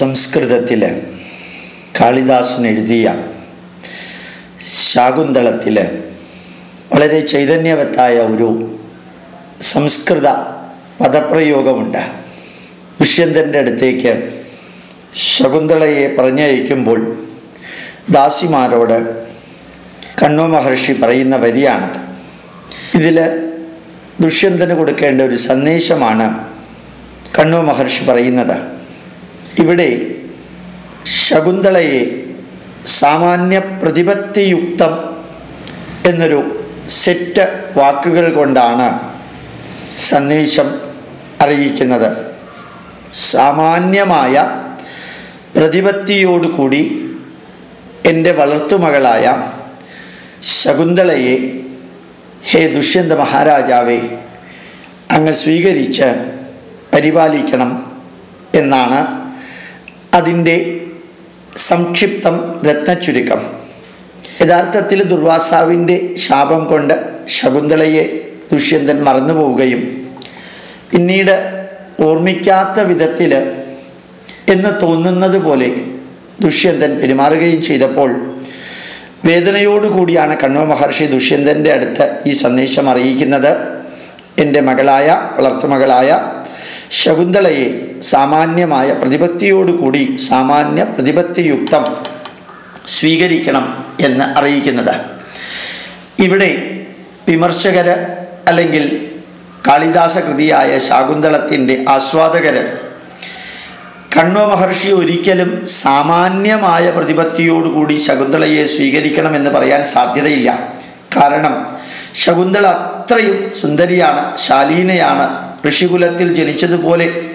സംസ്കൃതത്തിൽ കാളിദാസൻ എഴുതിയ ശാകുന്തളത്തിൽ വളരെ ചൈതന്യവത്തായ ഒരു സംസ്കൃത പദപ്രയോഗമുണ്ട്. ദുഷ്യന്തന്റെ അടുത്തേക്ക് ശകുന്തളയെ പറഞ്ഞയക്കുമ്പോൾ ദാസിമാരോട് കണ്ണു മഹർഷി പറയുന്ന വരിയാണത്. ഇതിൽ ദുഷ്യന്തന് കൊടുക്കേണ്ട ഒരു സന്ദേശമാണ് കണ്ണു മഹർഷി പറയുന്നത്. ഇവിടെ ശകുന്തളയെ സാമാന്യ പ്രതിപത്തിയുക്തം എന്നൊരു സെറ്റ് വാക്കുകൾ കൊണ്ടാണ് സന്ദേശം അറിയിക്കുന്നത്. സാമാന്യമായ പ്രതിപത്തിയോടുകൂടി എന്റെ വളർത്തുമകളായ ശകുന്തളയെ ഹേ ദുഷ്യന്ത മഹാരാജാവെ അങ്ങ് സ്വീകരിച്ച് പരിപാലിക്കണം എന്നാണ് അതിന്റെ സംക്ഷിപ്തം രത്നച്ചുരുക്കം. യഥാർത്ഥത്തിൽ ദുർവാസാവിന്റെ ശാപം കൊണ്ട് ശകുന്തളയെ ദുഷ്യന്തൻ മറന്നു പോവുകയും പിന്നീട് ഓർമ്മിക്കാത്ത വിധത്തിൽ എന്ന് തോന്നുന്നത് പോലെ ദുഷ്യന്തൻ പെരുമാറുകയും ചെയ്തപ്പോൾ വേദനയോടുകൂടിയാണ് കണ്വ മഹർഷി ദുഷ്യന്തന്റെ അടുത്ത് ഈ സന്ദേശം അറിയിക്കുന്നത്. എന്റെ മകളായ വളർത്തുമകളായ ശകുന്തളയെ സാമാന്യമായ പ്രതിപത്തിയോടുകൂടി സാമാന്യ പ്രതിപത്തിയുക്തം സ്വീകരിക്കണം എന്ന് അറിയിക്കുന്നത്. ഇവിടെ വിമർശകർ അല്ലെങ്കിൽ കാളിദാസ കൃതിയായ ശാകുന്തളത്തിന്റെ ആസ്വാദകർ കണ്വ മഹർഷി ഒരിക്കലും സാമാന്യമായ പ്രതിപത്തിയോടുകൂടി ശകുന്തളയെ സ്വീകരിക്കണമെന്ന് പറയാൻ സാധ്യതയില്ല. കാരണം ശകുന്തള അത്രയും സുന്ദരിയാണ് ശാലീനയാണ് ഋഷികുലത്തിൽ ജനിച്ചതുപോലെ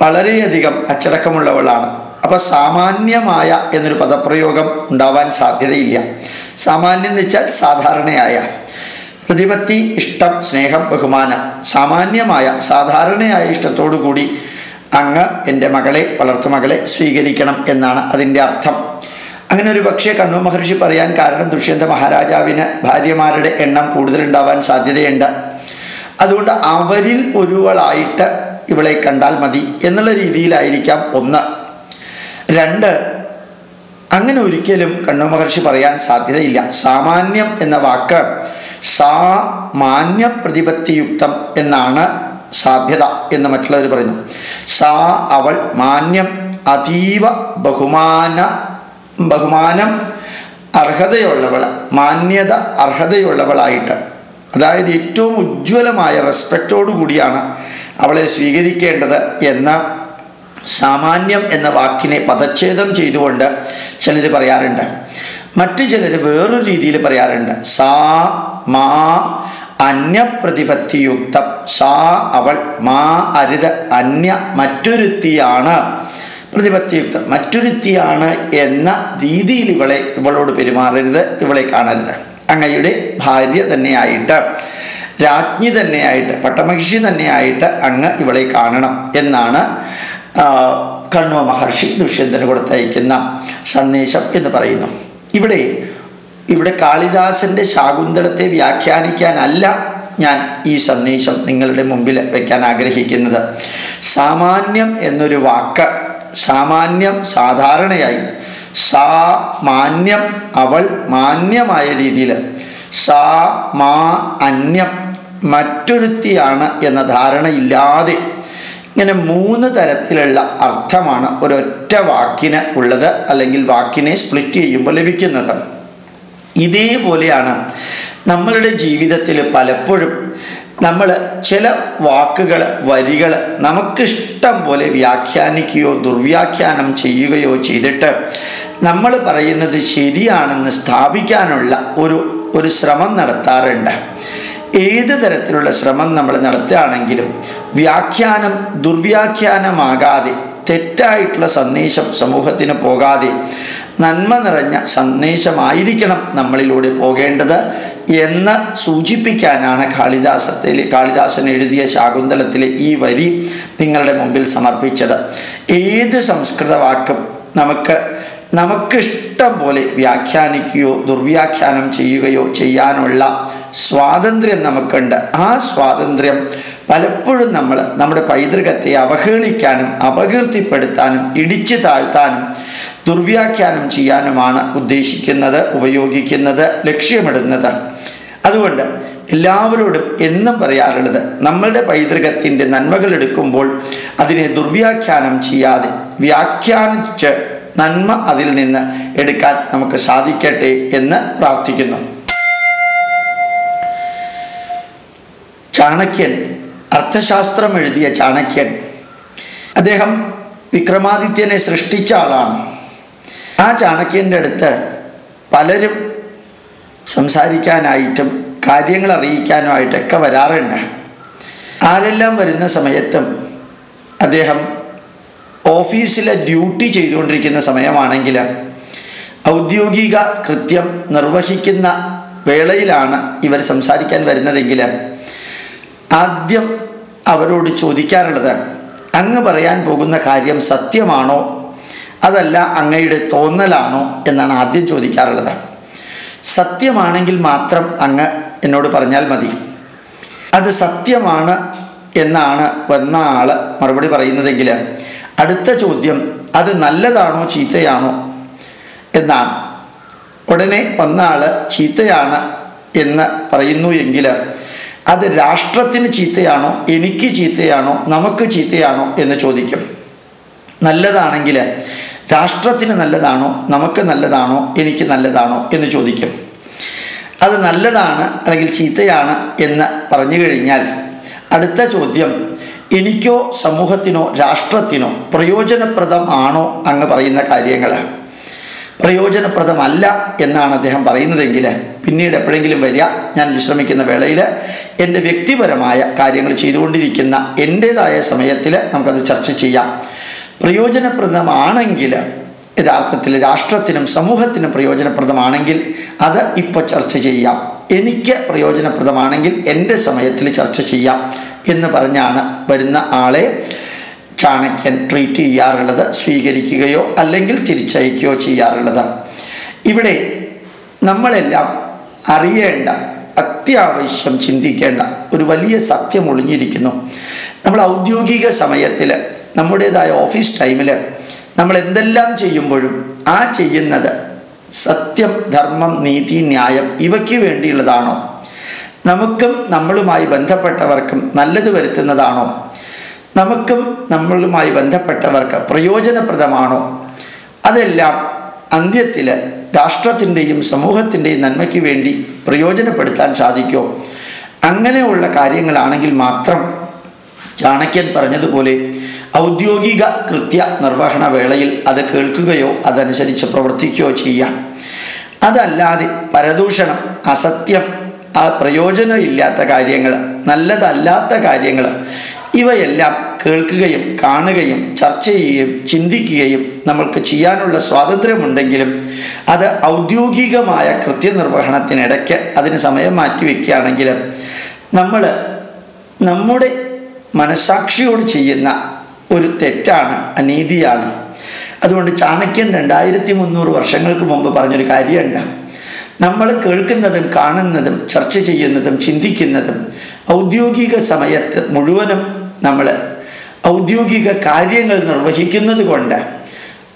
വളരെയധികം അച്ചടക്കമുള്ളവളാണ്. അപ്പോൾ സാമാന്യമായ എന്നൊരു പദപ്രയോഗം ഉണ്ടാവാൻ സാധ്യതയില്ല. സാമാന്യം എന്ന് വെച്ചാൽ സാധാരണയായ. പ്രതിപത്തി ഇഷ്ടം സ്നേഹം ബഹുമാനം. സാമാന്യമായ സാധാരണയായ ഇഷ്ടത്തോടു കൂടി അങ്ങ് എന്റെ മകളെ വളർത്തുമകളെ സ്വീകരിക്കണം എന്നാണ് അതിന്റെ അർത്ഥം. അങ്ങനെ ഒരു പക്ഷേ കണ്ണു മഹർഷി പറയാൻ കാരണം ദുഷ്യന്ത മഹാരാജാവിന് ഭാര്യമാരുടെ എണ്ണം കൂടുതലുണ്ടാവാൻ സാധ്യതയുണ്ട്. അതുകൊണ്ട് അവരിൽ ഒരുവളായിട്ട് ഇവളെ കണ്ടാൽ മതി എന്നുള്ള രീതിയിലായിരിക്കാം ഒന്ന്. രണ്ട് അങ്ങനെ ഒരിക്കലും കണ്ണു മഹർഷി പറയാൻ സാധ്യതയില്ല. സാമാന്യം എന്ന വാക്ക് സാമാന്യ പ്രതിപത്തിയുക്തം എന്നാണ് സാധ്യത എന്ന് മറ്റുള്ളവർ പറയുന്നു. സാ അവൾ മാന്യം അതീവ ബഹുമാന ബഹുമാനം അർഹതയുള്ളവൾ മാന്യത അർഹതയുള്ളവളായിട്ട്. അതായത് ഏറ്റവും ഉജ്ജ്വലമായ റെസ്പെക്റ്റോടു കൂടിയാണ് അവളെ സ്വീകരിക്കേണ്ടത് എന്ന സാമാന്യം എന്ന വാക്കിനെ പദച്ഛേദം ചെയ്തുകൊണ്ട് ചിലർ പറയാറുണ്ട്. മറ്റു ചിലർ വേറൊരു രീതിയിൽ പറയാറുണ്ട്. സാ മാ അന്യപ്രതിപത്തിയുക്തം. സാ അവൾ മാ അരുത് അന്യ മറ്റൊരുത്തിയാണ് പ്രതിപത്തിയുക്തം. മറ്റൊരുത്തിയാണ് എന്ന രീതിയിൽ ഇവളെ ഇവളോട് പെരുമാറരുത് ഇവളെ കാണരുത്. അങ്ങയുടെ ഭാര്യ തന്നെയായിട്ട് രാജ്ഞി തന്നെയായിട്ട് പട്ടമഹിഷി തന്നെയായിട്ട് അങ്ങ് ഇവളെ കാണണം എന്നാണ് കണ്വ മഹർഷി ദുഷ്യന്തന് കൊടുത്തയക്കുന്ന സന്ദേശം എന്ന് പറയുന്നു. ഇവിടെ ഇവിടെ കാളിദാസന്റെ ശാകുന്തളത്തെ വ്യാഖ്യാനിക്കാനല്ല ഞാൻ ഈ സന്ദേശം നിങ്ങളുടെ മുമ്പിൽ വയ്ക്കാൻ ആഗ്രഹിക്കുന്നത്. സാമാന്യം എന്നൊരു വാക്ക് സാമാന്യം സാധാരണയായി സാ മാന്യം അവൾ മാന്യമായ രീതിയിൽ സാ മാ അന്യം മറ്റൊരുത്തിയാണ് എന്ന ധാരണയില്ലാതെ ഇങ്ങനെ മൂന്ന് തരത്തിലുള്ള അർത്ഥമാണ് ഒരൊറ്റ വാക്കിന് ഉള്ളത് അല്ലെങ്കിൽ വാക്കിനെ സ്പ്ലിറ്റ് ചെയ്യുമ്പോൾ ലഭിക്കുന്നത്. ഇതേപോലെയാണ് നമ്മളുടെ ജീവിതത്തിൽ പലപ്പോഴും നമ്മൾ ചില വാക്കുകൾ വരികൾ നമുക്കിഷ്ടം പോലെ വ്യാഖ്യാനിക്കുകയോ ദുർവ്യാഖ്യാനം ചെയ്യുകയോ ചെയ്തിട്ട് നമ്മൾ പറയുന്നത് ശരിയാണെന്ന് സ്ഥാപിക്കാനുള്ള ഒരു ഒരു ശ്രമം നടത്താറുണ്ട്. ഏത് തരത്തിലുള്ള ശ്രമം നമ്മൾ നടത്തുകയാണെങ്കിലും വ്യാഖ്യാനം ദുർവ്യാഖ്യാനമാകാതെ തെറ്റായിട്ടുള്ള സന്ദേശം സമൂഹത്തിന് പോകാതെ നന്മ നിറഞ്ഞ സന്ദേശമായിരിക്കണം നമ്മളിലൂടെ പോകേണ്ടത് എന്ന് സൂചിപ്പിക്കാനാണ് കാളിദാസത്തിൽ കാളിദാസൻ എഴുതിയ ശാകുന്തലത്തിലെ ഈ വരി നിങ്ങളുടെ മുമ്പിൽ സമർപ്പിച്ചത്. ഏത് സംസ്കൃത വാക്കും നമുക്ക് നമുക്കിഷ്ടം പോലെ വ്യാഖ്യാനിക്കുകയോ ദുർവ്യാഖ്യാനം ചെയ്യുകയോ ചെയ്യാനുള്ള സ്വാതന്ത്ര്യം നമുക്കുണ്ട്. ആ സ്വാതന്ത്ര്യം പലപ്പോഴും നമ്മൾ നമ്മുടെ പൈതൃകത്തെ അവഹേളിക്കാനും അപകീർത്തിപ്പെടുത്താനും ഇടിച്ചു താഴ്ത്താനും ദുർവ്യാഖ്യാനം ചെയ്യാനുമാണ് ഉദ്ദേശിക്കുന്നത് ഉപയോഗിക്കുന്നത് ലക്ഷ്യമിടുന്നത്. അതുകൊണ്ട് എല്ലാവരോടും എന്നും പറയാറുള്ളത് നമ്മളുടെ പൈതൃകത്തിന്റെ നന്മകൾ എടുക്കുമ്പോൾ അതിനെ ദുർവ്യാഖ്യാനം ചെയ്യാതെ വ്യാഖ്യാനിച്ച് നന്മ അതിൽ നിന്ന് എടുക്കാൻ നമുക്ക് സാധിക്കട്ടെ എന്ന് പ്രാർത്ഥിക്കുന്നു. ചാണക്യൻ അർത്ഥശാസ്ത്രം എഴുതിയ ചാണക്യൻ. അദ്ദേഹം വിക്രമാദിത്യനെ സൃഷ്ടിച്ച ആളാണ്. ആ ചാണക്യന്റെ അടുത്ത് പലരും സംസാരിക്കാനായിട്ടും കാര്യങ്ങൾ അറിയിക്കാനുമായിട്ടൊക്കെ വരാറുണ്ട്. ആരെല്ലാം വരുന്ന സമയത്തും അദ്ദേഹം ഓഫീസിലെ ഡ്യൂട്ടി ചെയ്തുകൊണ്ടിരിക്കുന്ന സമയമാണെങ്കിൽ ഔദ്യോഗിക കൃത്യം നിർവഹിക്കുന്ന വേളയിലാണ് ഇവർ സംസാരിക്കാൻ വരുന്നതെങ്കിൽ ആദ്യം അവരോട് ചോദിക്കാറുള്ളത് അങ്ങ് പറയാൻ പോകുന്ന കാര്യം സത്യമാണോ? അതല്ല അങ്ങയുടെ തോന്നലാണോ? എന്നാണ് ആദ്യം ചോദിക്കാറുള്ളത്. സത്യമാണെങ്കിൽ മാത്രം അങ്ങ് എന്നോട് പറഞ്ഞാൽ മതി. അത് സത്യമാണ് എന്നാണ് വന്ന ആൾ മറുപടി പറയുന്നതെങ്കിൽ അടുത്ത ചോദ്യം അത് നല്ലതാണോ ചീത്തയാണോ? എന്നാണ്. ഉടനെ വന്ന ആൾ ചീത്തയാണ് എന്ന് പറയുന്നു എങ്കിൽ അത് രാഷ്ട്രത്തിന് ചീത്തയാണോ? എനിക്ക് ചീത്തയാണോ? നമുക്ക് ചീത്തയാണോ? എന്ന് ചോദിക്കും. നല്ലതാണെങ്കിൽ രാഷ്ട്രത്തിന് നല്ലതാണോ? നമുക്ക് നല്ലതാണോ? എനിക്ക് നല്ലതാണോ? എന്ന് ചോദിക്കും. അത് നല്ലതാണ് അല്ലെങ്കിൽ ചീത്തയാണ് എന്ന് പറഞ്ഞു കഴിഞ്ഞാൽ അടുത്ത ചോദ്യം എനിക്കോ സമൂഹത്തിനോ രാഷ്ട്രത്തിനോ പ്രയോജനപ്രദമാണോ അങ്ങ് പറയുന്ന കാര്യങ്ങൾ പ്രയോജനപ്രദമല്ല എന്നാണ് അദ്ദേഹം പറയുന്നതെങ്കിൽ പിന്നീട് എപ്പോഴെങ്കിലും വരിക. ഞാൻ വിശ്രമിക്കുന്ന വേളയിൽ എന്റെ വ്യക്തിപരമായ കാര്യങ്ങൾ ചെയ്തുകൊണ്ടിരിക്കുന്ന എന്റേതായ സമയത്തിൽ നമുക്കത് ചർച്ച ചെയ്യാം. പ്രയോജനപ്രദമാണെങ്കിൽ യഥാർത്ഥത്തിൽ രാഷ്ട്രത്തിനും സമൂഹത്തിനും പ്രയോജനപ്രദമാണെങ്കിൽ അത് ഇപ്പോൾ ചർച്ച ചെയ്യാം. എനിക്ക് പ്രയോജനപ്രദമാണെങ്കിൽ എന്റെ സമയത്തിൽ ചർച്ച ചെയ്യാം. എന്ന് പറഞ്ഞാണ് വരുന്ന ആളെ ചാണക്യൻ ട്രീറ്റ് ചെയ്യാറുള്ളത് സ്വീകരിക്കുകയോ അല്ലെങ്കിൽ തിരിച്ചയക്കുകയോ ചെയ്യാറുള്ളത്. ഇവിടെ നമ്മളെല്ലാം അറിയേണ്ട അത്യാവശ്യം ചിന്തിക്കേണ്ട ഒരു വലിയ സത്യം ഒളിഞ്ഞിരിക്കുന്നു. നമ്മൾ ഔദ്യോഗിക സമയത്തിൽ നമ്മുടേതായ ഓഫീസ് ടൈമിൽ നമ്മൾ എന്തെല്ലാം ചെയ്യുമ്പോഴും ആ ചെയ്യുന്നത് സത്യം ധർമ്മം നീതി ന്യായം ഇവയ്ക്ക് വേണ്ടിയുള്ളതാണോ? നമുക്കും നമ്മളുമായി ബന്ധപ്പെട്ടവർക്കും നല്ലത് വരുത്തുന്നതാണോ? നമുക്കും നമ്മളുമായി ബന്ധപ്പെട്ടവർക്ക് പ്രയോജനപ്രദമാണോ? അതെല്ലാം അന്ത്യത്തിൽ രാഷ്ട്രത്തിന്റെയും സമൂഹത്തിന്റെയും നന്മയ്ക്ക് വേണ്ടി പ്രയോജനപ്പെടുത്താൻ സാധിക്കുമോ അങ്ങനെയുള്ള കാര്യങ്ങളാണെങ്കിൽ മാത്രം ചാണക്യൻ പറഞ്ഞതുപോലെ ഔദ്യോഗിക കൃത്യ നിർവഹണ വേളയിൽ അത് കേൾക്കുകയോ അതനുസരിച്ച് പ്രവർത്തിക്കുകയോ ചെയ്യാം. അതല്ലാതെ പരദൂഷണം അസത്യം പ്രയോജനമില്ലാത്ത കാര്യങ്ങൾ നല്ലതല്ലാത്ത കാര്യങ്ങൾ ഇവയെല്ലാം കേൾക്കുകയും കാണുകയും ചർച്ച ചെയ്യുകയും ചിന്തിക്കുകയും നമ്മൾക്ക് ചെയ്യാനുള്ള സ്വാതന്ത്ര്യമുണ്ടെങ്കിലും അത് ഔദ്യോഗികമായ കൃത്യനിർവഹണത്തിനിടയ്ക്ക് അതിന് സമയം മാറ്റി വയ്ക്കുകയാണെങ്കിൽ നമ്മൾ നമ്മുടെ മനസാക്ഷിയോട് ചെയ്യുന്ന ഒരു തെറ്റാണ് അനീതിയാണ്. അതുകൊണ്ട് ചാണക്യൻ രണ്ടായിരത്തി മുന്നൂറ് വർഷങ്ങൾക്ക് മുമ്പ് പറഞ്ഞൊരു കാര്യമുണ്ട്. നമ്മൾ കേൾക്കുന്നതും കാണുന്നതും ചർച്ച ചെയ്യുന്നതും ചിന്തിക്കുന്നതും ഔദ്യോഗിക സമയത്ത് മുഴുവനും നമ്മൾ ഔദ്യോഗിക കാര്യങ്ങൾ നിർവഹിക്കുന്നത് കൊണ്ട്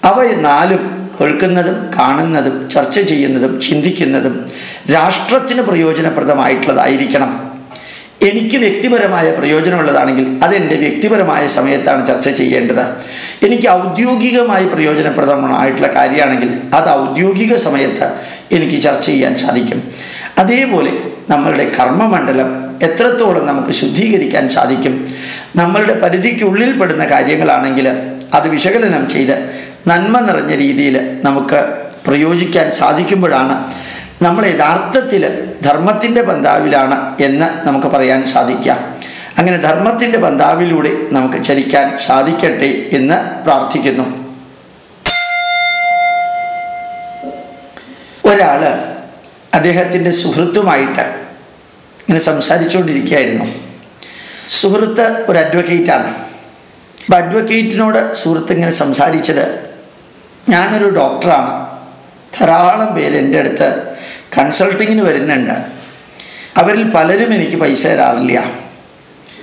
അവ നാലും കേൾക്കുന്നതും കാണുന്നതും ചർച്ച ചെയ്യുന്നതും ചിന്തിക്കുന്നതും രാഷ്ട്രത്തിന് പ്രയോജനപ്രദമായിട്ടുള്ളതായിരിക്കണം. എനിക്ക് വ്യക്തിപരമായ പ്രയോജനമുള്ളതാണെങ്കിൽ അതെന്റെ വ്യക്തിപരമായ സമയത്താണ് ചർച്ച ചെയ്യേണ്ടത്. എനിക്ക് ഔദ്യോഗികമായി പ്രയോജനപ്രദമായിട്ടുള്ള കാര്യമാണെങ്കിൽ അത് ഔദ്യോഗിക സമയത്ത് എനിക്ക് ചർച്ച ചെയ്യാൻ സാധിക്കും. അതേപോലെ നമ്മളുടെ കർമ്മമണ്ഡലം എത്രത്തോളം നമുക്ക് ശുദ്ധീകരിക്കാൻ സാധിക്കും നമ്മളുടെ പരിധിക്കുള്ളിൽ പെടുന്ന കാര്യങ്ങളാണെങ്കിൽ അത് വിശകലനം ചെയ്ത് നന്മ നിറഞ്ഞ രീതിയിൽ നമുക്ക് പ്രയോജിക്കാൻ സാധിക്കുമ്പോഴാണ് നമ്മൾ യഥാർത്ഥത്തിൽ ധർമ്മത്തിന്റെ പന്താവിലാണ് എന്ന് നമുക്ക് പറയാൻ സാധിക്കാം അങ്ങനെ ധർമ്മത്തിന്റെ പന്താവിലൂടെ നമുക്ക് ചലിക്കാൻ സാധിക്കട്ടെ എന്ന് പ്രാർത്ഥിക്കുന്നു. ഒരാൾ അദ്ദേഹത്തിന്റെ സുഹൃത്തുമായിട്ട് ഇങ്ങനെ സംസാരിച്ചുകൊണ്ടിരിക്കുകയായിരുന്നു. സുഹൃത്ത് ഒരു അഡ്വക്കേറ്റാണ് അപ്പോൾ അഡ്വക്കേറ്റിനോട് സുഹൃത്ത് ഇങ്ങനെ സംസാരിച്ചത് ഞാനൊരു ഡോക്ടറാണ് ധാരാളം പേര് എന്റെ അടുത്ത് കൺസൾട്ടിങ്ങിന് വരുന്നുണ്ട്. അവരിൽ പലരും എനിക്ക് പൈസ തരാറില്ല.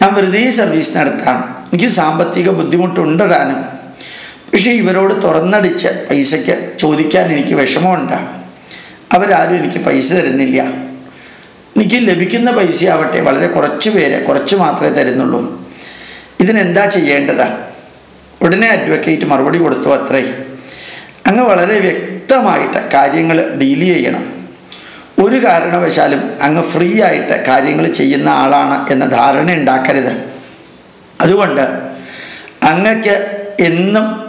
ഞാൻ വെറുതെ സർവീസ് നടത്താണ്. എനിക്ക് സാമ്പത്തിക ബുദ്ധിമുട്ടുണ്ട് താനും. പക്ഷേ ഇവരോട് തുറന്നടിച്ച് പൈസയ്ക്ക് ചോദിക്കാൻ എനിക്ക് വിഷമമുണ്ട്. അവരാരും എനിക്ക് പൈസ തരുന്നില്ല. എനിക്ക് ലഭിക്കുന്ന പൈസയാവട്ടെ വളരെ കുറച്ച് പേര് കുറച്ച് മാത്രമേ തരുന്നുള്ളൂ. ഇതിനെന്താ ചെയ്യേണ്ടത്? ഉടനെ അഡ്വക്കേറ്റ് മറുപടി കൊടുത്തു അത്രേ. അങ്ങ് വളരെ വ്യക്തമായിട്ട് കാര്യങ്ങൾ ഡീൽ ചെയ്യണം. ഒരു കാരണവശാലും അങ്ങ് ഫ്രീ ആയിട്ട് കാര്യങ്ങൾ ചെയ്യുന്ന ആളാണ് എന്ന ധാരണ ഉണ്ടാക്കരുത്. അതുകൊണ്ട് അങ്ങക്ക് എന്നും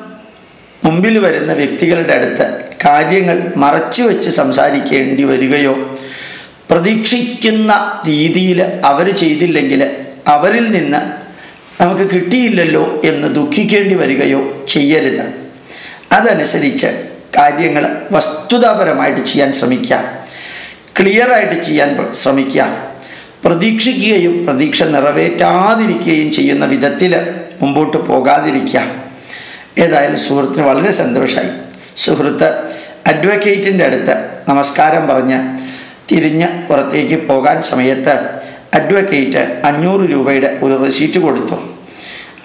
മുമ്പിൽ വരുന്ന വ്യക്തികളുടെ അടുത്ത് കാര്യങ്ങൾ മറച്ചു വെച്ച് സംസാരിക്കേണ്ടി വരികയോ പ്രതീക്ഷിക്കുന്ന രീതിയിൽ അവർ ചെയ്തില്ലെങ്കിൽ അവരിൽ നിന്ന് നമുക്ക് കിട്ടിയില്ലല്ലോ എന്ന് ദുഃഖിക്കേണ്ടി വരികയോ ചെയ്യരുത്. അതനുസരിച്ച് കാര്യങ്ങൾ വസ്തുതാപരമായിട്ട് ചെയ്യാൻ ശ്രമിക്കുക. ക്ലിയറായിട്ട് ചെയ്യാൻ ശ്രമിക്കുക. പ്രതീക്ഷിക്കുകയും പ്രതീക്ഷ നിറവേറ്റാതിരിക്കുകയും ചെയ്യുന്ന വിധത്തിൽ മുമ്പോട്ട് പോകാതിരിക്കുക. ഏതായാലും സുഹൃത്തിന് വളരെ സന്തോഷമായി സുഹൃത്ത് അഡ്വക്കേറ്റിന്റെ അടുത്ത് നമസ്കാരം പറഞ്ഞ് തിരിഞ്ഞ് പുറത്തേക്ക് പോകാൻ സമയത്ത് അഡ്വക്കേറ്റ് അഞ്ഞൂറ് രൂപയുടെ ഒരു റെസീറ്റ് കൊടുത്തു.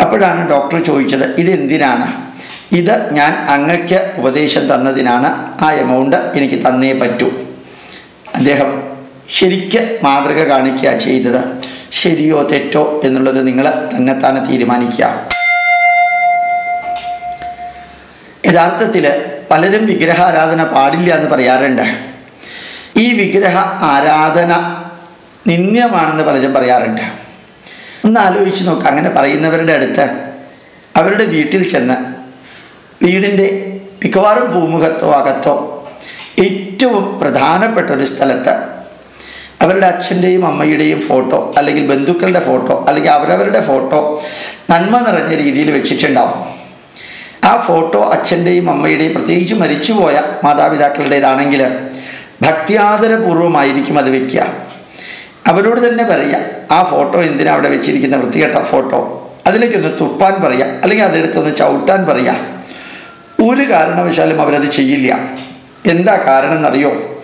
അപ്പോഴാണ് ഡോക്ടർ ചോദിച്ചത് ഇതെന്തിനാണ് ഇത് ഞാൻ അങ്ങയ്ക്ക് ഉപദേശം തന്നതിനാണ് ആ എമൗണ്ട് എനിക്ക് തന്നേ പറ്റൂ. അദ്ദേഹം ശരിക്ക് മാതൃക കാണിക്കുക ചെയ്തത് ശരിയോ തെറ്റോ എന്നുള്ളത് നിങ്ങൾ തന്നെത്താനെ തന്നെ തീരുമാനിക്കുക. യഥാർത്ഥത്തിൽ പലരും വിഗ്രഹ ആരാധന പാടില്ല എന്ന് പറയാറുണ്ട്. ഈ വിഗ്രഹ ആരാധന നിന്ദ്യമാണെന്ന് പലരും പറയാറുണ്ട്. ഒന്ന് ആലോചിച്ച് നോക്കുക അങ്ങനെ പറയുന്നവരുടെ അടുത്ത് അവരുടെ വീട്ടിൽ ചെന്ന് വീടിന്റെ മിക്കവാറും ഭൂമുഖത്തോ അകത്തോ ഏറ്റവും പ്രധാനപ്പെട്ട ഒരു സ്ഥലത്ത് അവരുടെ അച്ഛന്റെയും അമ്മയുടെയും ഫോട്ടോ അല്ലെങ്കിൽ ബന്ധുക്കളുടെ ഫോട്ടോ അല്ലെങ്കിൽ അവരവരുടെ ഫോട്ടോ നന്മ നിറഞ്ഞ രീതിയിൽ വെച്ചിട്ടുണ്ടാവും. ആ ഫോട്ടോ അച്ഛന്റെയും അമ്മയുടെയും പ്രത്യേകിച്ച് മരിച്ചുപോയ മാതാപിതാക്കളുടേതാണെങ്കിൽ ഭക്തിയാദരപൂർവമായിരിക്കും അത് വയ്ക്കുക അവരോട് തന്നെ പറയുക ആ ഫോട്ടോ എന്തിനാ അവിടെ വെച്ചിരിക്കുന്ന വൃത്തികെട്ട ഫോട്ടോ? അതിലേക്കൊന്ന് തുപ്പാൻ പറയുക അല്ലെങ്കിൽ അതെടുത്തൊന്ന് ചവിട്ടാൻ പറയുക. ഒരു കാരണവശാലും അവരത് ചെയ്യില്ല. എന്താ കാരണം എന്നറിയോ